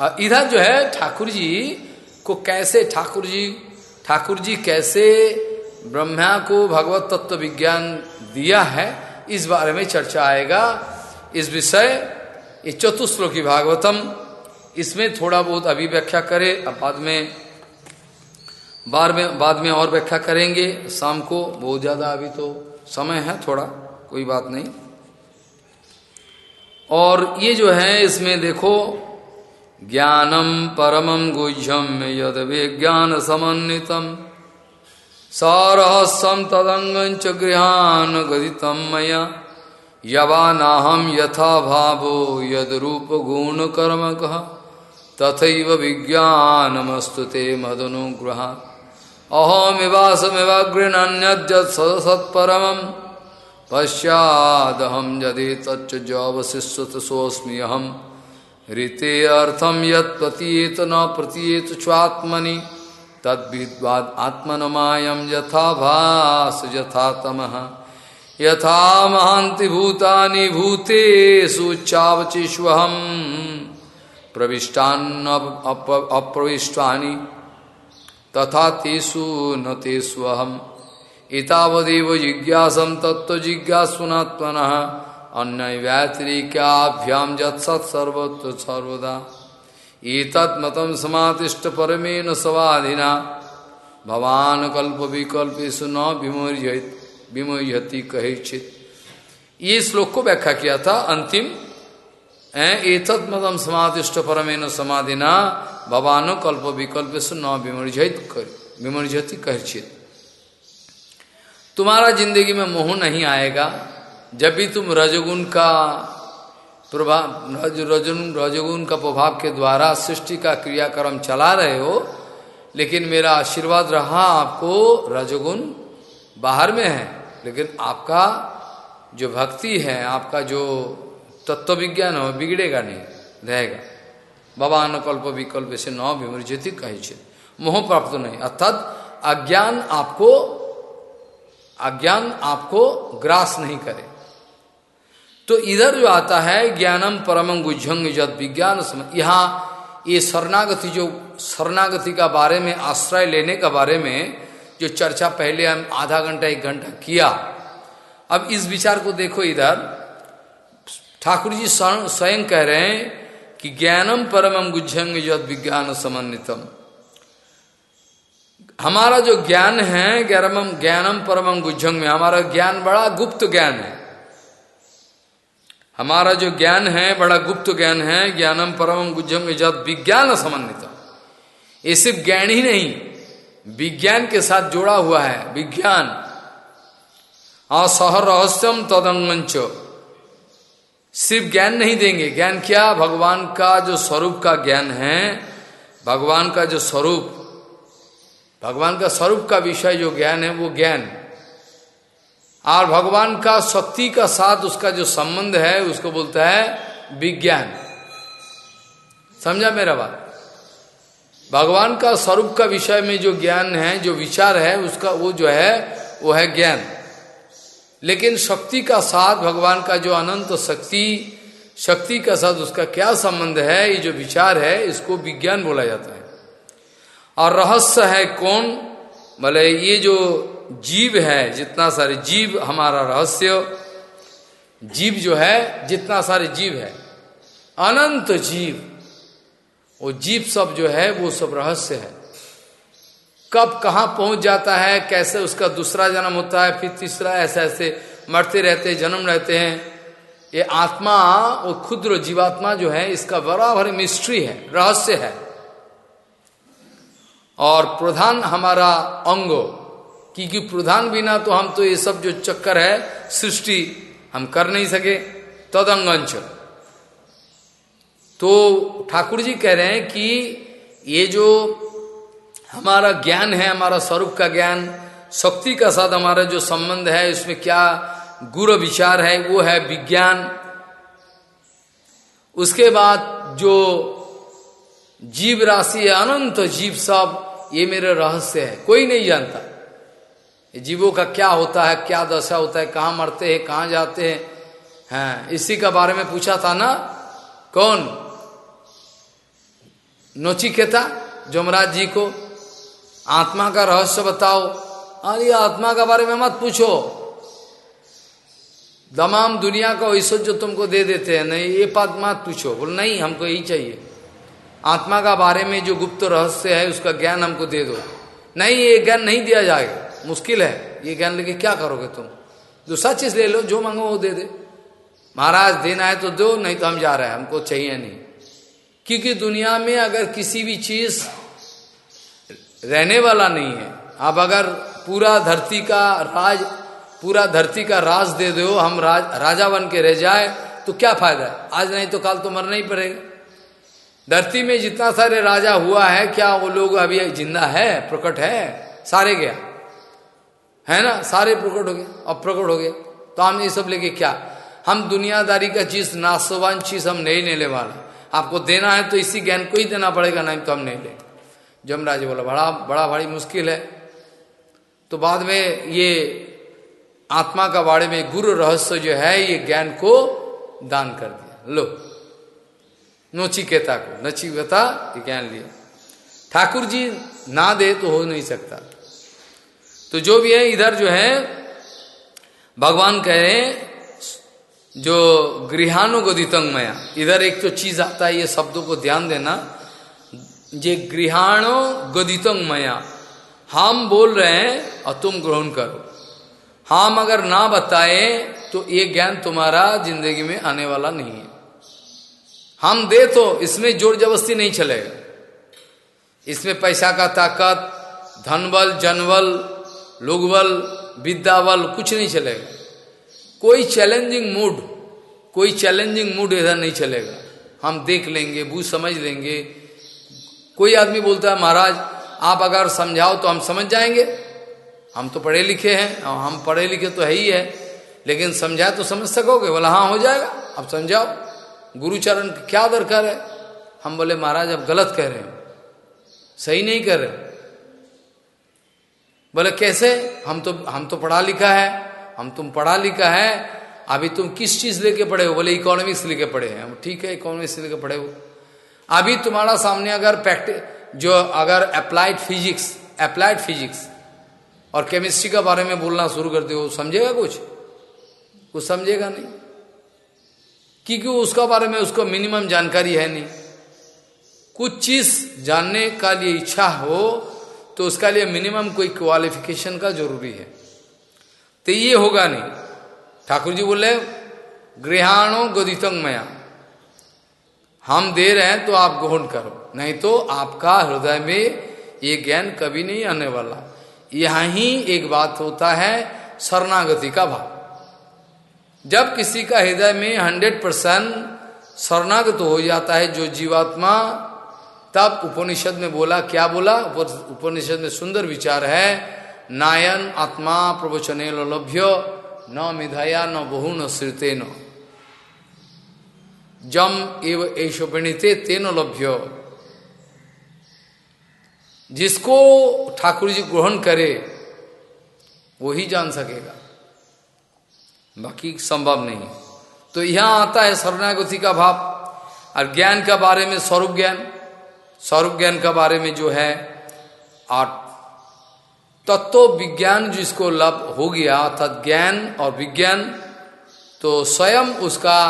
S1: और इधर जो है ठाकुर जी को कैसे ठाकुर जी ठाकुर जी कैसे ब्रह्मा को भगवत तत्व विज्ञान दिया है, इस बारे में चर्चा आएगा। इस विषय ये चतुश्लोकी भागवतम, इसमें थोड़ा बहुत अभी व्याख्या करे, अब बाद में बार में, बाद में और व्याख्या करेंगे। शाम को बहुत ज़्यादा अभी तो समय है, थोड़ा, कोई बात नहीं। और ये जो है, इसमें देखो ज्ञानम परमं गुह्यम यद विज्ञान समन्वितम सारहस्यम तदंग गृहान गदितम मया। यवानाहम यथा भावो यद रूप गुण कर्म कह विज्ञानमस्तु ते मदनुग्रह अहमिवासमिवाग्रहण्यद सत्परम। पश्चादहम यदि तच्च जवशिष्यत सोस्मी अहम। ऋते अर्थम यत प्रतीयत न प्रतीयत स्वात्मनि, तद्विद्वाद आत्मनमायम यथा भास यथा तम यथा महांति भूतानि भूतेषु चावचिष्वहम। प्रविष्टान अप्रविष्टानी, तथा तेसु न तेसु अहम इतावदेव जिज्ञासम तत्व जिज्ञासुनात्मन अन्य व्यातिरिक्याभ्याम जत्सत सर्वत्र सर्वदा। एतत्मतम समातिष्ट परमेन सवाधिना। भवान कल्प विकल्पेशु न विमोहित विमोहति कहिचित ये श्लोक को व्याख्या किया था, अंतिम एतत् मदम समाधिष्ट परमेन समाधिना। भवानो कल्प विकल्प से न विमर्जित विमर्जति कहिचित तुम्हारा ज़िंदगी में मोह नहीं आएगा। जब भी तुम रजगुण का प्रभाव रज, रजगुण रजगुण का प्रभाव के द्वारा सृष्टि का क्रियाक्रम चला रहे हो लेकिन मेरा आशीर्वाद रहा आपको रजगुण बाहर में है। लेकिन आपका जो भक्ति है आपका जो तत्व विज्ञान हो बिगड़ेगा नहीं रहेगा। बाबा अनुकल्प विकल्प से न विमर्जित कहे मोह प्राप्त नहीं। अर्थात अज्ञान आपको अज्ञान आपको ग्रास नहीं करे। तो इधर जो आता है, ज्ञानम परमं गुझंग जद विज्ञान यहाँ ये शरणागति जो, शरणागति का बारे में, आश्रय लेने का बारे में जो चर्चा पहले हम आधा घंटा, एक घंटा किया। अब इस विचार को देखो इधर। ठाकुर जी स्वयं कह रहे हैं कि ज्ञानम परमम गुज्जंग जद विज्ञान समन्वितम। हमारा जो ज्ञान है, ज्ञानम ज्ञानम परमम गुज्जंग में, हमारा ज्ञान बड़ा गुप्त ज्ञान है। हमारा जो ज्ञान है, बड़ा गुप्त ज्ञान है, ज्ञानम परम गुज्जंग जद विज्ञान समन्वितम। ये सिर्फ़ ज्ञान ही नहीं, विज्ञान के साथ जोड़ा हुआ है, विज्ञान। असह रहस्यम तदंगंच। सिर्फ़ ज्ञान नहीं देंगे। ज्ञान क्या? भगवान का जो स्वरूप का ज्ञान है, भगवान का जो स्वरूप, भगवान का स्वरूप का विषय जो ज्ञान है, वो ज्ञान। और भगवान का शक्ति का साथ उसका जो संबंध है, उसको बोलता है विज्ञान। समझा मेरा बात? भगवान का स्वरूप का विषय में जो ज्ञान है, जो विचार है, उसका वो जो है, वो है ज्ञान। लेकिन शक्ति का साथ, भगवान का जो अनंत शक्ति शक्ति का साथ उसका क्या संबंध है, ये जो विचार है, इसको विज्ञान बोला जाता है। और रहस्य है कौन? भले ये जो जीव है, जितना सारे जीव हमारा रहस्य, जीव जो है, जितना सारे जीव है। अनंत जीव, वो जीव सब जो है, वो सब रहस्य है। कब कहाँ पहुँच जाता है, कैसे उसका दूसरा जन्म होता है, फिर तीसरा ऐसे ऐसे मरते रहते जन्म रहते हैं। ये आत्मा, वो खुद्र जीवात्मा जो है, इसका बराबर मिस्ट्री है, रहस्य है। और प्रधान हमारा अंगो क्योंकि प्रधान बिना तो हम तो ये सब जो चक्कर है, सृष्टि हम कर नहीं सके। तदंगंच। तो ठाकुर जी कह रहे हैं कि ये जो हमारा ज्ञान है, हमारा स्वरूप का ज्ञान, शक्ति का साथ हमारा जो संबंध है, इसमें क्या गुरु विचार है, वो है विज्ञान। उसके बाद जो जीव राशि अनंत जीव सब, ये मेरे रहस्य है, कोई नहीं जानता। जीवों का क्या होता है, क्या दशा होता है, कहाँ मरते हैं, कहाँ जाते हैं? हैं, इसी का बारे में पूछा था ना? कौन? नोचिकेता, जमराज जी को। आत्मा का रहस्य बताओ। अरे, आत्मा का बारे में मत पूछो। तमाम दुनिया का ऐश्वर्य तुमको दे देते हैं, नहीं, ये बात मत पूछो। बोल, नहीं, हमको यही चाहिए। आत्मा का बारे में जो गुप्त रहस्य है, उसका ज्ञान हमको दे दो। नहीं, ये ज्ञान नहीं दिया जाएगा। मुश्किल है। ये ज्ञान लेके क्या करोगे तुम? दूसरा चीज़ ले लो जो मांगो वो दे दे। महाराज देना है तो दो नहीं तो हम जा रहे हैं। हमको चाहिए नहीं। क्योंकि दुनिया में अगर किसी भी चीज़ रहने वाला नहीं है आप अगर पूरा धरती का राज पूरा धरती का राज दे दो हम राज, राजा बन के रह जाए तो क्या फ़ायदा है? आज नहीं तो कल तो मरना ही पड़ेगा। धरती में जितना सारे राजा हुआ है क्या वो लोग अभी ज़िंदा है प्रकट है? सारे गया। है ना? सारे प्रकट हो गए, अब प्रकट हो गए। तो हम ये सब लेके क्या? हम दुनियादारी का चीज़, नाशवान चीज़ हम नहीं लेने वाले। आपको देना है तो इसी ज्ञान को ही देना पड़ेगा, नहीं तो हम नहीं लेंगे। जमराज बोला, बड़ा बड़ा भारी मुश्किल है। तो बाद में ये आत्मा का बारे में गुरु रहस्य जो है, ये ज्ञान को दान कर दिया। लो। नोचिकेता को नचिकेता ज्ञान लिया। ठाकुर जी ना दे तो हो नहीं सकता। तो जो भी है, इधर जो है, भगवान कह रहे हैं, जो गृहानुगोदितंग मया इधर एक तो चीज़ आता है, ये शब्दों को ध्यान देना, जे गृहाणो गदितंग मया हम बोल रहे हैं, और तुम ग्रहण करो। हम अगर ना बताए तो ये ज्ञान तुम्हारा ज़िंदगी में आने वाला नहीं है। हम दे तो इसमें ज़ोर जबरस्ती नहीं चलेगा। इसमें पैसा का ताकत, धनबल, जनबल लोगबल विद्याबल कुछ नहीं चलेगा। कोई चैलेंजिंग मूड कोई चैलेंजिंग मूड इधर नहीं चलेगा। हम देख लेंगे, बूझ समझ लेंगे। कोई आदमी बोलता है, महाराज, आप अगर समझाओ तो हम समझ जाएँगे। हम तो पढ़े लिखे हैं, और हम पढ़े लिखे तो है ही है, लेकिन समझाए तो समझ सकोगे। बोला हाँ हो जाएगा। अब समझाओ। गुरुचरण क्या दरकार है? हम बोले, महाराज, अब गलत कह रहे हैं। सही नहीं कर रहे बोले, कैसे? हम तो हम तो पढ़ा लिखा है, हम तुम पढ़ा लिखा है, अभी तुम किस चीज़ लेके पढ़े हो? बोले, इकोनॉमिक्स लेके पढ़े हैं। हम, ठीक है, इकोनॉमिक्स लेके पढ़े हो। अभी तुम्हारा सामने अगर प्रैक्टिस जो अगर अप्लाइड फिजिक्स अप्लाइड फिजिक्स और केमिस्ट्री का बारे में बोलना शुरू करते हो समझेगा कुछ? कुछ समझेगा नहीं? क्योंकि उसका बारे में उसको मिनिमम जानकारी है नहीं। कुछ चीज़ जानने का लिए इच्छा हो तो उसका लिए मिनिमम कोई क्वालिफिकेशन का ज़रूरी है। तो ये होगा नहीं। ठाकुर जी बोले, गृहाणो गदितंग मया। हम दे रहे हैं तो आप ग्रहण करो। नहीं तो आपका हृदय में ये ज्ञान कभी नहीं आने वाला। यहाँ ही एक बात होता है, शरणागति का भाव। जब किसी का हृदय में हंड्रेड परसेंट शरणागत हो जाता है, जो जीवात्मा तब उपनिषद में बोला, क्या बोला? उपनिषद में सुंदर विचार है, नायन आत्मा प्रवचने लभ्य, न मिधाया, न बहु, न श्रुते न। जम एव ऐशो प्रणीते, तेन लभ्य। जिसको ठाकुर जी ग्रहण करे, वो ही जान सकेगा। बाकी संभव नहीं। तो यहाँ आता है शरणागति का भाव, और ज्ञान के बारे में स्वरूप ज्ञान। स्वरूप ज्ञान का बारे में जो है और तत्व विज्ञान जिसको लभ हो गया, अर्थात ज्ञान और विज्ञान तो स्वयं उसका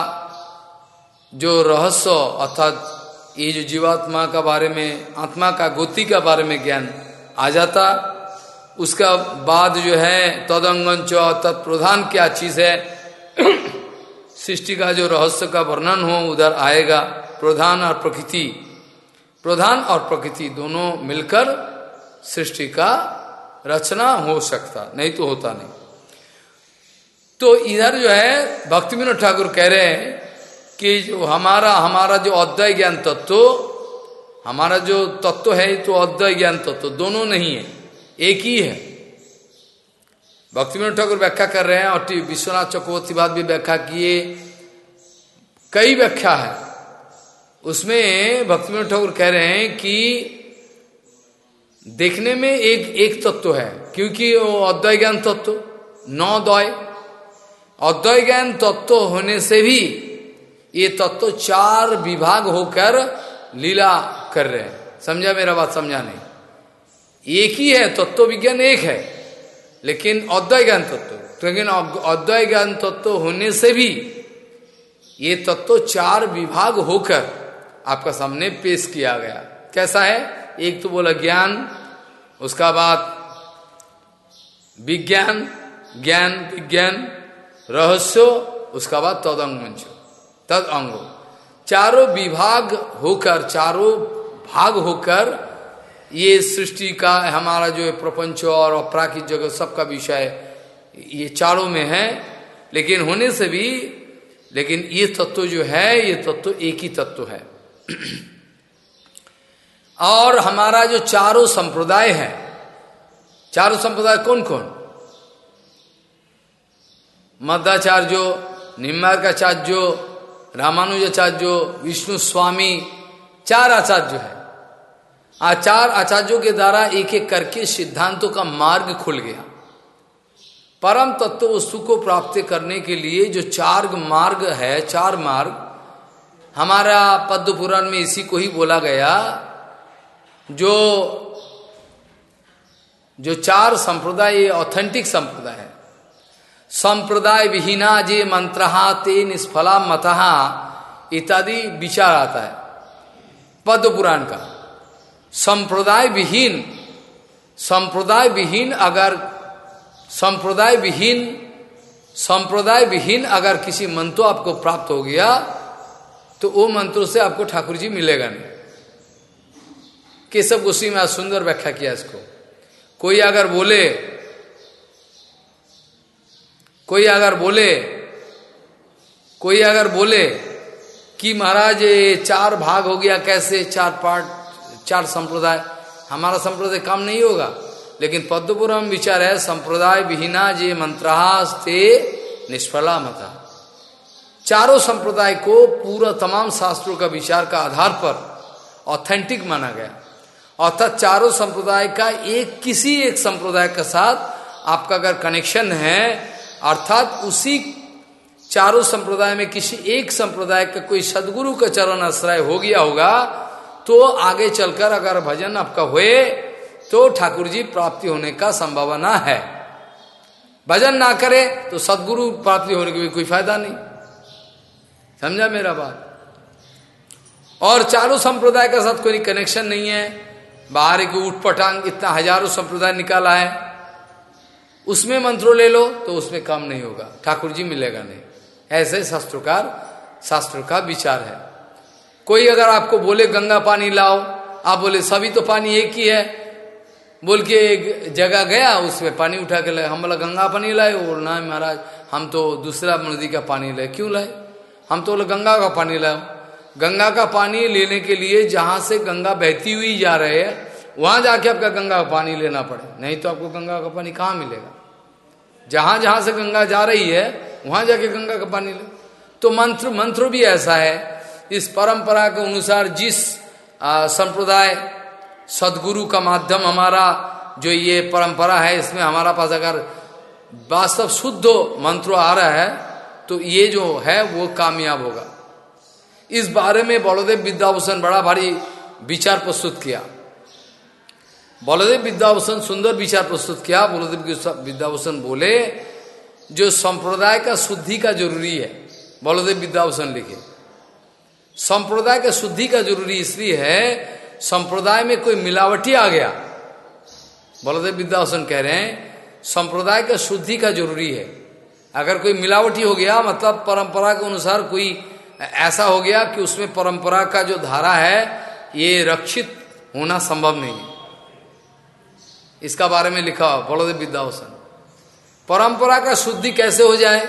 S1: जो रहस्य, अर्थात ये जो जीवात्मा का बारे में, आत्मा का गोति का बारे में ज्ञान आ जाता। उसका बाद जो है तदंगन चौ तत्प्रधान क्या चीज़ है, सृष्टि का जो रहस्य का वर्णन हो, उधर आएगा, प्रधान और प्रकृति। प्रधान और प्रकृति दोनों मिलकर सृष्टि का रचना हो सकता, नहीं तो होता नहीं। तो इधर जो है भक्ति विनोद ठाकुर कह रहे हैं कि जो हमारा हमारा जो अद्वय ज्ञान तत्व, हमारा जो तत्व है तो अद्वय ज्ञान तत्व, दोनों नहीं है, एक ही है। भक्ति विनोद ठाकुर व्याख्या कर रहे हैं, और विश्वनाथ चक्रवर्ती बाद भी व्याख्या किए, कई व्याख्या है। उसमें भक्ति ठाकुर कह रहे हैं कि देखने में एक एक तत्व है, क्योंकि वो अद्वय ज्ञान तत्व, नौ द्वय अद्वय ज्ञान तत्व होने से भी ये तत्व चार विभाग होकर लीला कर रहे हैं। समझा मेरा बात, समझा नहीं? एक ही है, तत्व विज्ञान एक है, लेकिन अद्वय ज्ञान तत्व। लेकिन अद्वय ज्ञान तत्व होने से भी ये तत्व चार विभाग होकर आपका सामने पेश किया गया। कैसा है? एक तो बोला ज्ञान, उसका बाद विज्ञान, ज्ञान, विज्ञान, रहस्य, उसका बाद तदंग। तद अंग चारों विभाग होकर, चारों भाग होकर, ये सृष्टि का, हमारा जो प्रपंच और अपराकित जगत, सबका विषय ये चारों में है। लेकिन होने से भी, लेकिन ये तत्व जो है, ये तत्व एक ही तत्व है। और हमारा जो चारों संप्रदाय है, चारों संप्रदाय कौन कौन मध्याचार्य निम्बार्काचार्य रामानुजाचार्य, विष्णु स्वामी, चार आचार्य है। आचार आचार्यों के द्वारा एक एक करके सिद्धांतों का मार्ग खुल गया। परम तत्व वस्तु को प्राप्त करने के लिए जो चार मार्ग है, चार मार्ग हमारा पद्म पुराण में इसी को ही बोला गया, जो जो चार संप्रदाय, ये ऑथेंटिक संप्रदाय है। संप्रदाय विहीना जे मंत्र ते निष्फला मतहा, इत्यादि विचार आता है पद्म पुराण का। संप्रदाय विहीन संप्रदाय विहीन अगर, संप्रदाय विहीन संप्रदाय विहीन अगर किसी मंत्र आपको प्राप्त हो गया तो वो मंत्रों से आपको ठाकुर जी मिलेगा नहीं। केशव गोस्वी में आज सुंदर व्याख्या किया इसको। कोई अगर बोले, कोई अगर बोले, कोई अगर बोले कि महाराज चार भाग हो गया, कैसे चार पार्ट, चार संप्रदाय, हमारा संप्रदाय काम नहीं होगा। लेकिन पद्मपुरम विचार है, संप्रदाय विहीना जे मंत्रास्ते निष्फला मता चारों संप्रदाय को पूरा तमाम शास्त्रों का विचार का आधार पर ऑथेंटिक माना गया। अर्थात चारों संप्रदाय का एक किसी एक संप्रदाय के साथ आपका अगर कनेक्शन है, अर्थात उसी चारों संप्रदाय में किसी एक संप्रदाय का कोई सदगुरु का चरण आश्रय हो गया होगा तो आगे चलकर अगर भजन आपका हुए तो ठाकुर जी प्राप्ति होने का संभावना है। भजन ना करे तो सदगुरु प्राप्ति होने की भी कोई फ़ायदा नहीं। समझा मेरा बात? और चारों संप्रदाय के साथ कोई कनेक्शन नहीं है। बाहर के उठ पटांग, इतना हज़ारों संप्रदाय निकाला है उसमें मंत्रों ले लो तो उसमें काम नहीं होगा। ठाकुर जी मिलेगा नहीं। ऐसे शास्त्रोकार, शास्त्र का विचार है। कोई अगर आपको बोले, गंगा पानी लाओ। आप बोले, सभी तो पानी एक ही है। बोल के एक जगह गया, उसमें पानी उठा के लाए। हम बोला, गंगा पानी लाए? और ना महाराज, हम तो दूसरा नदी का पानी लाए। क्यों लाए? हम तो गंगा का पानी लाओ। गंगा का पानी लेने के लिए जहाँ से गंगा बहती हुई जा रहे है, वहाँ जाके आपका गंगा का पानी लेना पड़े। नहीं तो आपको गंगा का पानी कहाँ मिलेगा? जहाँ जहाँ से गंगा जा रही है, वहाँ जाके गंगा का पानी ले। तो मंत्र मंत्र भी ऐसा है, इस परंपरा के अनुसार जिस संप्रदाय, सदगुरु का माध्यम हमारा, जो ये परंपरा है, इसमें हमारा पास अगर वास्तव शुद्ध मंत्र आ रहा है तो ये जो है, वो कामयाब होगा। इस बारे में बड़ोदेव विद्याभूषण बड़ा भारी विचार प्रस्तुत किया। बलदेव विद्याभूषण सुंदर विचार प्रस्तुत किया। बलदेव विद्याभूषण बोले, जो संप्रदाय का शुद्धि का ज़रूरी है बलदेव विद्याभूषण लिखे। संप्रदाय का शुद्धि का ज़रूरी इसलिए है, संप्रदाय में कोई मिलावटी आ गया। बलदेव विद्याभूषण कह रहे हैं, संप्रदाय का शुद्धि का ज़रूरी है। अगर कोई मिलावटी हो गया मतलब परंपरा के अनुसार कोई ऐसा हो गया कि उसमें परंपरा का जो धारा है, ये रक्षित होना संभव नहीं है। इसका बारे में लिखा बड़ोदेव विद्यावसन। परंपरा का शुद्धि कैसे हो जाए?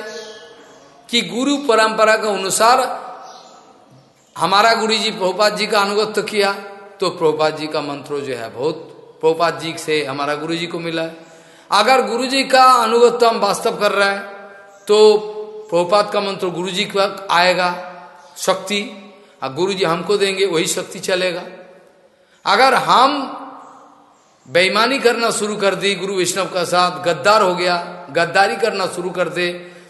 S1: कि गुरु परंपरा के अनुसार हमारा गुरु जी प्रभुपाद जी का अनुगत्य किया तो प्रभुपाद जी का मंत्रो जो है, बहुत प्रभुपाद जी से हमारा गुरु जी को मिला है। अगर गुरु जी का अनुगत्य हम वास्तव कर रहे हैं तो प्रभुपाद का मंत्र गुरु जी का आएगा, शक्ति। और गुरु जी हमको देंगे, वही शक्ति चलेगा। अगर हम बेईमानी करना शुरू कर दी, गुरु वैष्णव का साथ गद्दार हो गया, गद्दारी करना शुरू कर दे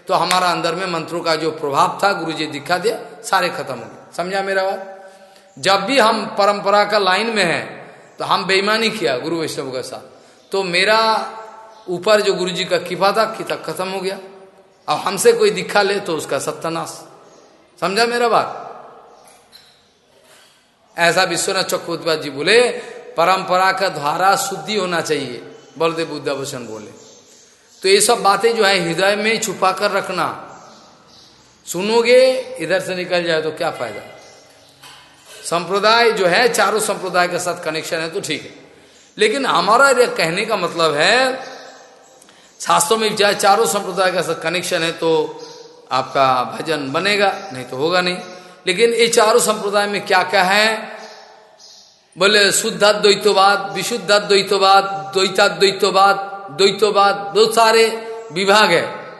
S1: तो हमारा अंदर में मंत्रों का जो प्रभाव था गुरु जी दिखा दिया, सारे खत्म हो गए। समझा मेरा बात? जब भी हम परंपरा का लाइन में है तो हम बेईमानी किया, गुरु वैष्णव के साथ। तो मेरा ऊपर जो गुरु जी का किफा था खत्म हो गया। अब हमसे कोई दिखा ले तो उसका सत्यानाश। समझा मेरा बात? ऐसा विश्वनाथ चक्रवर्ती जी बोले, परंपरा का धारा शुद्धि होना चाहिए। बलदेव बुद्धाभूषण बोले। तो ये सब बातें जो है, हृदय में छुपा कर रखना। सुनोगे, इधर से निकल जाए तो क्या फ़ायदा? संप्रदाय जो है, चारों संप्रदाय के साथ कनेक्शन है तो ठीक है। लेकिन हमारा कहने का मतलब है शास्त्रों में चाहे चारों संप्रदाय का कनेक्शन है तो आपका भजन बनेगा, नहीं तो होगा नहीं। लेकिन ये चारों संप्रदाय में क्या क्या है? बोले, शुद्धाद्वैतवाद, विशुद्धाद्वैतवाद, द्वैताद्वैतवाद, द्वैतवाद, बहुत सारे विभाग है।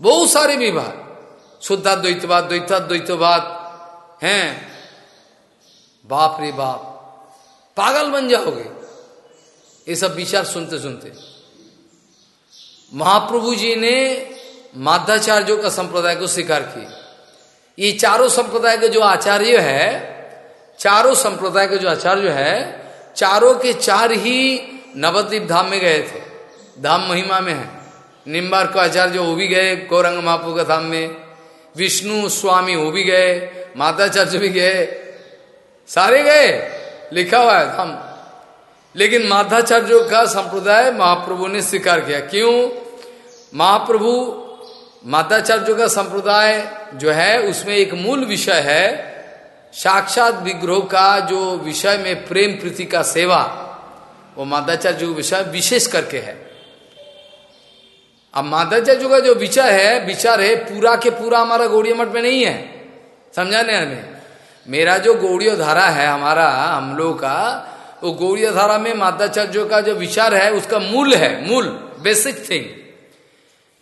S1: बहुत सारे विभाग। शुद्धाद्वैतवाद, द्वैताद्वैतवाद हैं। बाप रे बाप। पागल बन जाओगे। ये सब विचार सुनते सुनते महाप्रभु जी ने माध्याचार्यों का संप्रदाय को स्वीकार किया। ये चारों संप्रदाय के जो आचार्य है, चारों संप्रदाय के जो आचार्य है, चारों के चार ही नवद्वीप धाम में गए थे। धाम महिमा में है। निम्बार को आचार्य वो भी गए गौरंग मापू के धाम में। विष्णु स्वामी वो भी गए माताचार्य भी गए। सारे गए, लिखा हुआ है धाम। लेकिन माताचार्यों का संप्रदाय महाप्रभु ने स्वीकार किया। क्यों? महाप्रभु माताचार्यों का संप्रदाय जो है, उसमें एक मूल विषय है, साक्षात विग्रह का जो विषय में प्रेम प्रीति का सेवा, वो माताचार्य विषय विशेष करके है। अब माताचार्य का जो विचार है विचार है पूरा के पूरा हमारा गौड़िया मठ में नहीं है। समझाने हमें? मेरा जो गौड़ियो धारा है, हमारा, हम लोग का वो गौड़िया धारा में माताचार्यों का जो विचार है, उसका मूल है, मूल बेसिक थिंग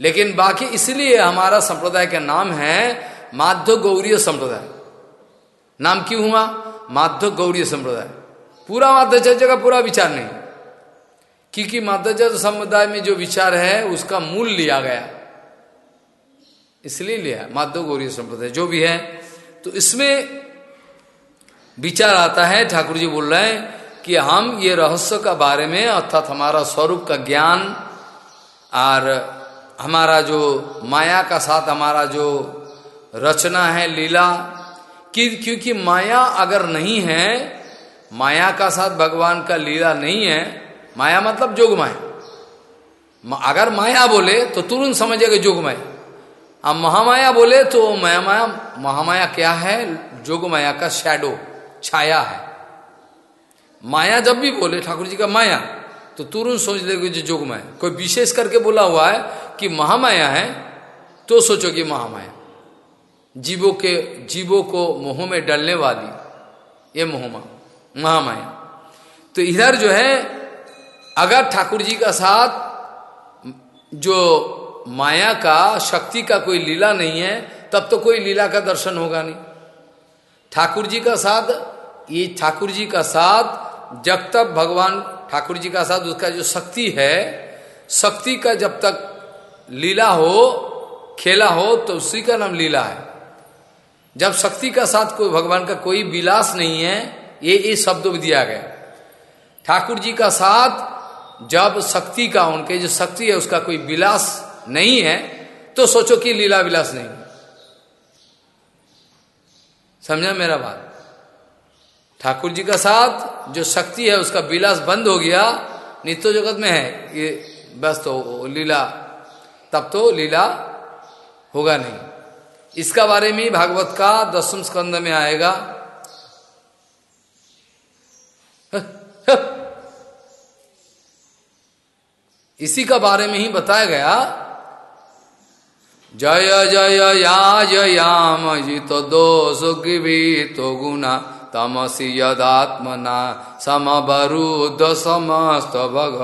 S1: लेकिन बाकी इसलिए हमारा संप्रदाय का नाम है माध्य गौरीय संप्रदाय। नाम क्यों हुआ? माध्य गौरीय संप्रदाय। पूरा माध्याचार्य का पूरा विचार नहीं। क्योंकि माध्याचार्य समुदाय में जो विचार है, उसका मूल लिया गया। इसलिए लिया माध्य गौरी संप्रदाय, जो भी है। तो इसमें विचार आता है, ठाकुर जी बोल रहे हैं कि हम ये रहस्य का बारे में, अर्थात हमारा स्वरूप का ज्ञान और हमारा जो माया का साथ, हमारा जो रचना है, लीला, कि क्योंकि माया अगर नहीं है, माया का साथ भगवान का लीला नहीं है, माया मतलब जोग माया अगर माया बोले तो तुरंत समझेगा जोग माया अब महामाया बोले तो माया माया, महामाया क्या है? जोग माया का शैडो छाया है। माया जब भी बोले, ठाकुर जी का माया तो तुरंत सोच लेगे जो जोग माया। कोई विशेष करके बोला हुआ है कि महामाया है तो सोचो कि महामाया। जीवों के, जीवों को मोह में डलने वाली ये मोहमा, महामाया। तो इधर जो है, अगर ठाकुर जी का साथ, जो माया का, शक्ति का कोई लीला नहीं है, तब तो कोई लीला का दर्शन होगा नहीं। ठाकुर जी का साथ, ये ठाकुर जी का साथ जब तक भगवान ठाकुर जी का साथ उसका जो शक्ति है, शक्ति का जब तक लीला हो, खेला हो तो उसी का नाम लीला है। जब शक्ति का साथ कोई भगवान का कोई विलास नहीं है, ये ये शब्द दिया गया। ठाकुर जी का साथ जब शक्ति का, उनके जो शक्ति है, उसका कोई विलास नहीं है तो सोचो कि लीला विलास नहीं। समझा मेरा बात? ठाकुर जी का साथ, जो शक्ति है, उसका विलास बंद हो गया। नित्य जगत में है। ये बस तो लीला, तब तो लीला होगा नहीं। इसका बारे में भागवत का दसम स्कंद में आएगा। इसी का बारे में ही बताया गया। जय जय या जयाम, जित दोष गिवी तो गुना। तमसी यदात्मना समबरुद्ध समस्त भग।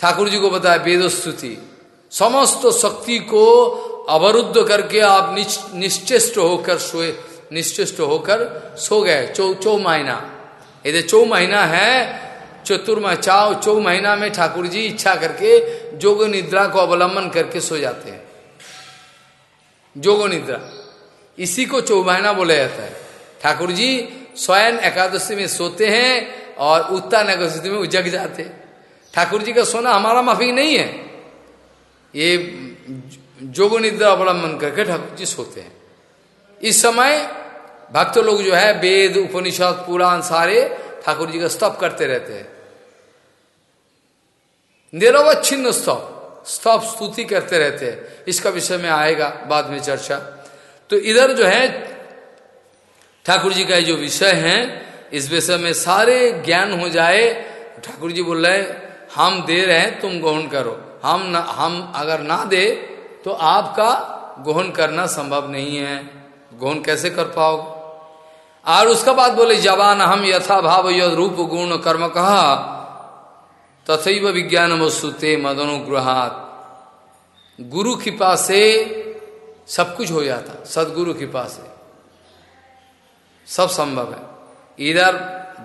S1: ठाकुर जी को बताया वेद स्तुति समस्त शक्ति को अवरुद्ध करके आप निश्चेष्ट होकर सोए, निश्चेष्ट होकर सो गए, चौ चौ महीना। यदि चौ महीना है चतुर्मा चाव, चौ महीना में ठाकुर जी इच्छा करके जोग निद्रा को अवलंबन करके सो जाते हैं। जोगो निद्रा। इसी को चौ महीना बोला जाता है। ठाकुर जी स्वयं एकादशी में सोते हैं और उत्तर एकादशी में जग जाते ठाकुर जी का सोना हमारा माफ़ी नहीं है। ये जोगो निद्रा अवलंबन करके ठाकुर जी सोते हैं। इस समय भक्त लोग जो है, वेद, उपनिषद, पुराण सारे ठाकुर जी का स्तप करते रहते हैं। निरवच्छिन्न स्तप स्तप स्तुति करते रहते हैं। इसका विषय में आएगा बाद में चर्चा। तो इधर जो है ठाकुर जी का जो विषय है इस विषय में सारे ज्ञान हो जाए। ठाकुर जी बोल रहे हम दे रहे हैं तुम ग्रहण करो। हम न, हम अगर ना दे तो आपका ग्रहण करना संभव नहीं है। ग्रहण कैसे कर पाओगे? और उसका बाद बोले जवान हम यथा भाव यद रूप गुण कर्म कहा तथैव विज्ञान वस्तुते मदनुग्रहात। गुरु कृपा से सब कुछ हो जाता सदगुरु कृपा से। सब संभव है। इधर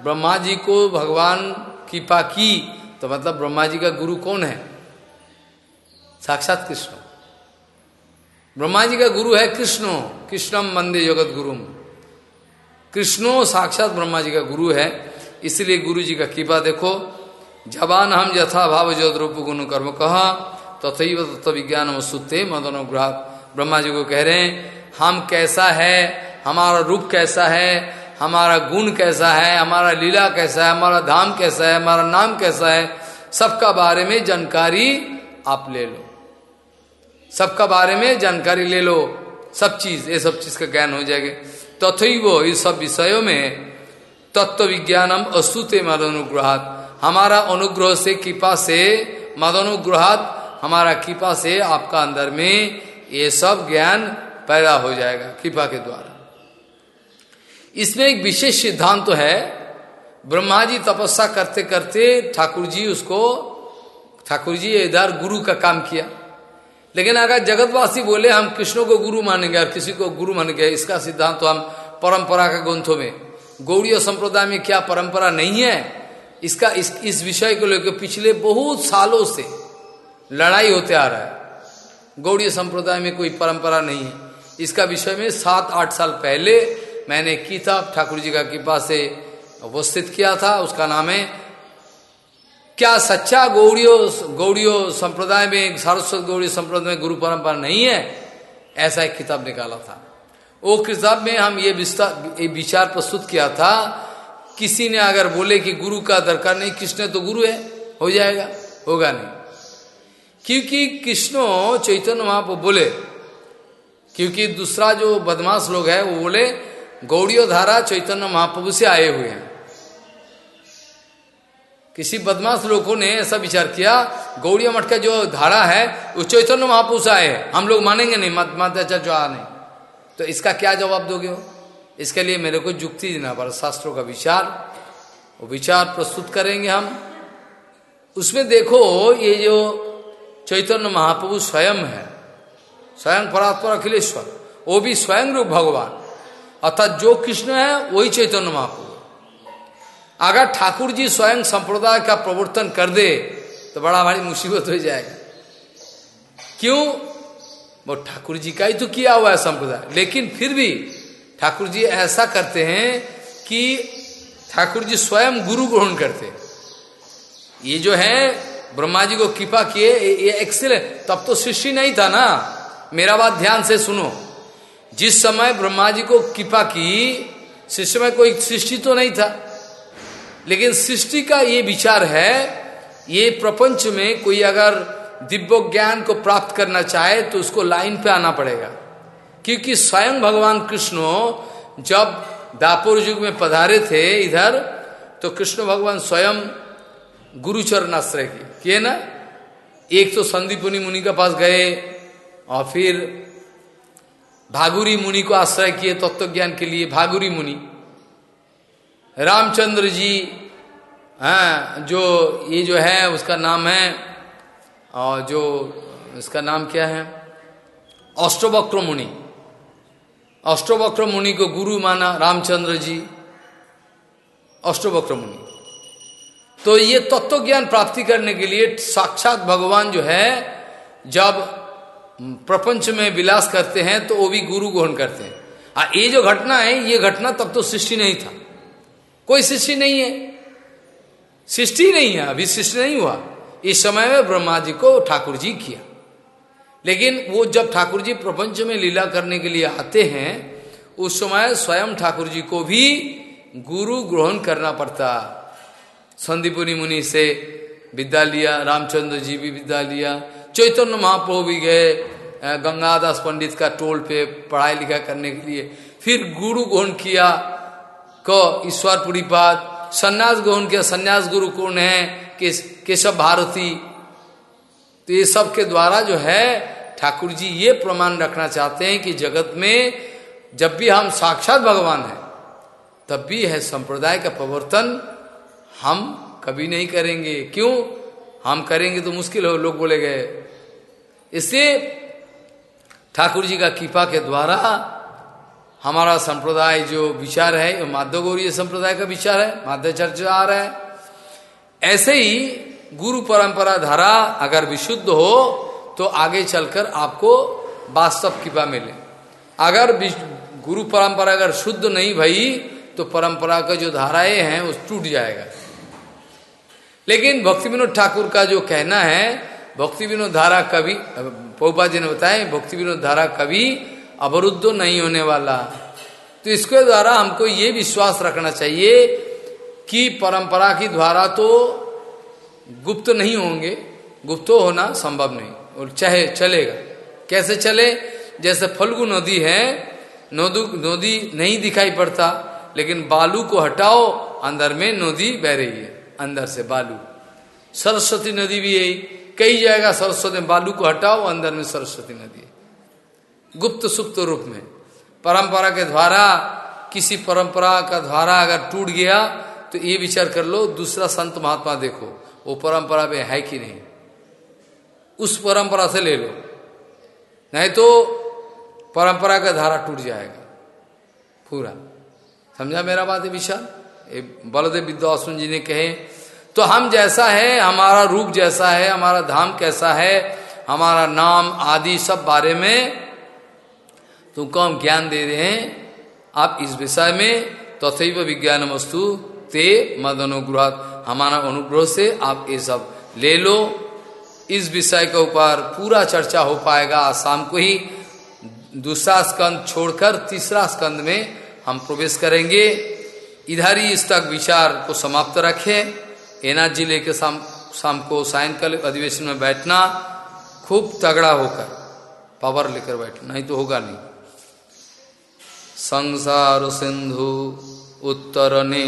S1: ब्रह्मा जी को भगवान कृपा की तो मतलब ब्रह्मा जी का गुरु कौन है? साक्षात कृष्ण। ब्रह्मा जी का गुरु है कृष्ण। कृष्णम मंदे जगत गुरु कृष्णो साक्षात ब्रह्मा जी का गुरु है, इसलिए गुरु जी का कृपा देखो। जवान हम यथा भाव जद रूप गुण कर्म कहा तथई तत्व विज्ञान सुते मदन ब्रह्मा जी को कह रहे हैं, हम कैसा है? हमारा रूप कैसा है, हमारा गुण कैसा है, हमारा लीला कैसा है, हमारा धाम कैसा है, हमारा नाम कैसा है, सबका बारे में जानकारी आप ले लो। सबका बारे में जानकारी ले लो। सब चीज़, ये सब चीज़ का ज्ञान हो जाएगा। तथई वो इस सब विषयों में तत्व विज्ञानम अस्तुते मद अनुग्रहात हमारा अनुग्रह से, कृपा से मद अनुग्रहात हमारा कृपा से आपका अंदर में ये सब ज्ञान पैदा हो जाएगा, कृपा के द्वारा। इसमें एक विशेष सिद्धांत तो है ब्रह्मा जी तपस्या करते करते ठाकुर जी उसको ठाकुर जी इधर गुरु का काम किया। लेकिन अगर जगतवासी बोले हम कृष्ण को गुरु मानेंगे और किसी को गुरु मानेंगे इसका सिद्धांत तो हम परंपरा के ग्रंथों में गौड़ीय संप्रदाय में क्या परंपरा नहीं है इसका इस, इस विषय को लेकर पिछले बहुत सालों से लड़ाई होते आ रहा है। गौड़ीय संप्रदाय में कोई परंपरा नहीं है। इसका विषय में सात आठ साल पहले मैंने किताब ठाकुर जी का कृपा से उपस्थित किया था, उसका नाम है, क्या सच्चा गौड़ियों, गौड़ियो संप्रदाय में, सारस्वत गौड़ी संप्रदाय में गुरु परंपरा नहीं है? ऐसा एक किताब निकाला था। वो किताब में हम ये विचार प्रस्तुत किया था, किसी ने अगर बोले कि गुरु का दरकार नहीं, कृष्ण तो गुरु है, हो जाएगा, होगा नहीं। क्योंकि कृष्णो चैतन्य वहाँ पर बोले, क्योंकि दूसरा जो बदमाश लोग है, वो बोले गौड़ियो धारा चैतन्य महाप्रभु से आए हुए हैं। किसी बदमाश लोगों ने ऐसा विचार किया, गौड़िया मठ का जो धारा है, वो चैतन्य महापुरुष आए हम लोग मानेंगे नहीं, मत माताचार्य जो आ नहीं तो इसका क्या जवाब दोगे हो इसके लिए मेरे को जुक्ति देना पड़ा शास्त्रों का विचार। वो विचार प्रस्तुत करेंगे हम। उसमें देखो, ये जो चैतन्य महाप्रभु स्वयं है, स्वयं परात्पर अखिलेश्वर, वो भी स्वयं रूप भगवान। अर्थात जो कृष्ण है, वही चैतन्य महाप्रभु। अगर ठाकुर जी स्वयं संप्रदाय का प्रवर्तन कर दे तो बड़ा भारी मुसीबत हो जाएगा। क्यों? वो ठाकुर जी का ही तो किया हुआ है संप्रदाय। लेकिन फिर भी ठाकुर जी ऐसा करते हैं कि ठाकुर जी स्वयं गुरु ग्रहण करते ये जो है, ब्रह्मा जी को कृपा किए, ये एक्सीलेंट तब तो सृष्टि नहीं था ना। मेरा बात ध्यान से सुनो। जिस समय ब्रह्मा जी को कृपा की, शिष्य में कोई सृष्टि तो नहीं था। लेकिन सृष्टि का ये विचार है, ये प्रपंच में कोई अगर दिव्य ज्ञान को प्राप्त करना चाहे तो उसको लाइन पे आना पड़ेगा। क्योंकि स्वयं भगवान कृष्ण जब दापुर युग में पधारे थे इधर तो कृष्ण भगवान स्वयं गुरुचरण आश्रय किए ना? एक तो संदीपुनी मुनि के पास गए, और फिर भागुरी मुनि को आश्रय किए तत्व ज्ञान के लिए भागुरी मुनि। रामचंद्र जी, हैं, जो ये जो है, उसका नाम है, और जो इसका नाम क्या है? अष्टवक्र मुनि। अष्टवक्र मुनि को गुरु माना रामचंद्र जी, अष्टवक्र मुनि। तो ये तत्व ज्ञान प्राप्ति करने के लिए साक्षात भगवान जो है, जब प्रपंच में विलास करते हैं तो वो भी गुरु ग्रहण करते हैं। आ, ये जो घटना है, ये घटना तब तो सृष्टि नहीं था। कोई सृष्टि नहीं है। सृष्टि नहीं है, अभी सृष्टि नहीं हुआ। इस समय में ब्रह्मा जी को ठाकुर जी किया। लेकिन वो जब ठाकुर जी प्रपंच में लीला करने के लिए आते हैं, उस समय स्वयं ठाकुर जी को भी गुरु ग्रहण करना पड़ता। संदीपुरी मुनि से विद्या लिया, रामचंद्र जी भी विद्या लिया चैतन्य महाप्रभु भी गए गंगादास पंडित का टोल पे पढ़ाई लिखाई करने के लिए। फिर गुरु ग्रहण किया, को, ईश्वरपुरी पाद। संन्यास ग्रहण किया, संन्यास गुरु कौन है? केशव भारती। तो ये सब के द्वारा जो है, ठाकुर जी ये प्रमाण रखना चाहते हैं कि जगत में जब भी हम साक्षात भगवान हैं, तब भी है संप्रदाय का प्रवर्तन हम कभी नहीं करेंगे। क्यों? हम करेंगे तो मुश्किल हो, लोग बोले गए। इसलिए ठाकुर जी का कृपा के द्वारा हमारा संप्रदाय जो विचार है वो गौरी संप्रदाय का विचार है माध्य चर्चा आ रहा है। ऐसे ही गुरु परंपरा धारा अगर विशुद्ध हो तो आगे चलकर आपको वास्तव कृपा मिले। अगर गुरु परंपरा अगर शुद्ध नहीं भई तो परंपरा का जो धाराएँ हैं, वो टूट जाएगा। लेकिन भक्ति विनोद ठाकुर का जो कहना है, भक्ति विनोद धारा कभी पोपा जी ने बताए भक्ति विनोद धारा कभी अवरुद्ध नहीं होने वाला। तो इसके द्वारा हमको ये विश्वास रखना चाहिए कि परंपरा की द्वारा तो गुप्त नहीं होंगे, गुप्त होना संभव नहीं, और चाहे चलेगा। कैसे चले? जैसे फल्गु नदी है, नदी नदी नहीं दिखाई पड़ता, लेकिन बालू को हटाओ, अंदर में नदी बह रही है। अंदर से बालू। सरस्वती नदी भी यही। कई जाएगा सरस्वती बालू को हटाओ, अंदर में सरस्वती नदी गुप्त सुप्त रूप में। परंपरा के द्वारा, किसी परंपरा का द्वारा अगर टूट गया तो ये विचार कर लो, दूसरा संत महात्मा देखो, वो परंपरा में है कि नहीं। उस परंपरा से ले लो। नहीं तो परंपरा का धारा टूट जाएगा। पूरा। समझा मेरा बात है विशाल बलदेव विद्वासन जी ने कहे तो हम जैसा है, हमारा रूप जैसा है, हमारा धाम कैसा है, हमारा नाम आदि सब बारे में तुमको हम ज्ञान दे रहे हैं। आप इस विषय में तथैव विज्ञान वस्तु ते मद अनुग्रह हमारा अनुग्रह से आप ये सब ले लो। इस विषय के ऊपर पूरा चर्चा हो पाएगा। शाम को ही दूसरा स्कंद छोड़कर तीसरा स्कंद में हम प्रवेश करेंगे। इधर ही इस तक विचार को समाप्त रखें। एनाथ जी लेके शाम शाम को सायंकाल अधिवेशन में बैठना, खूब तगड़ा होकर, पावर लेकर बैठना, नहीं तो होगा नहीं। संसार सिंधु, उत्तरने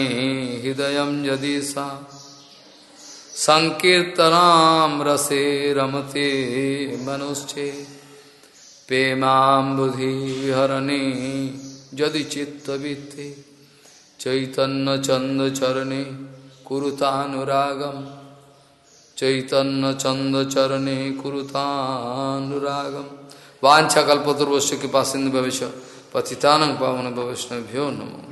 S1: हृदय यदि सा संकीर्तनाम रसे रमते मनुष्य प्रेमाबुधि विहरणे यदि चित्त चित्तवित्ते चैतन्य चंद चरणे कुरुतानुरागम। चैतन्य चंद चरणे कुरुतानुरागम। वाछा कल्पतुर्वश्य कृपा सिंधु भविष्य पतितानंग पावन भविष्णभ्यो नमो।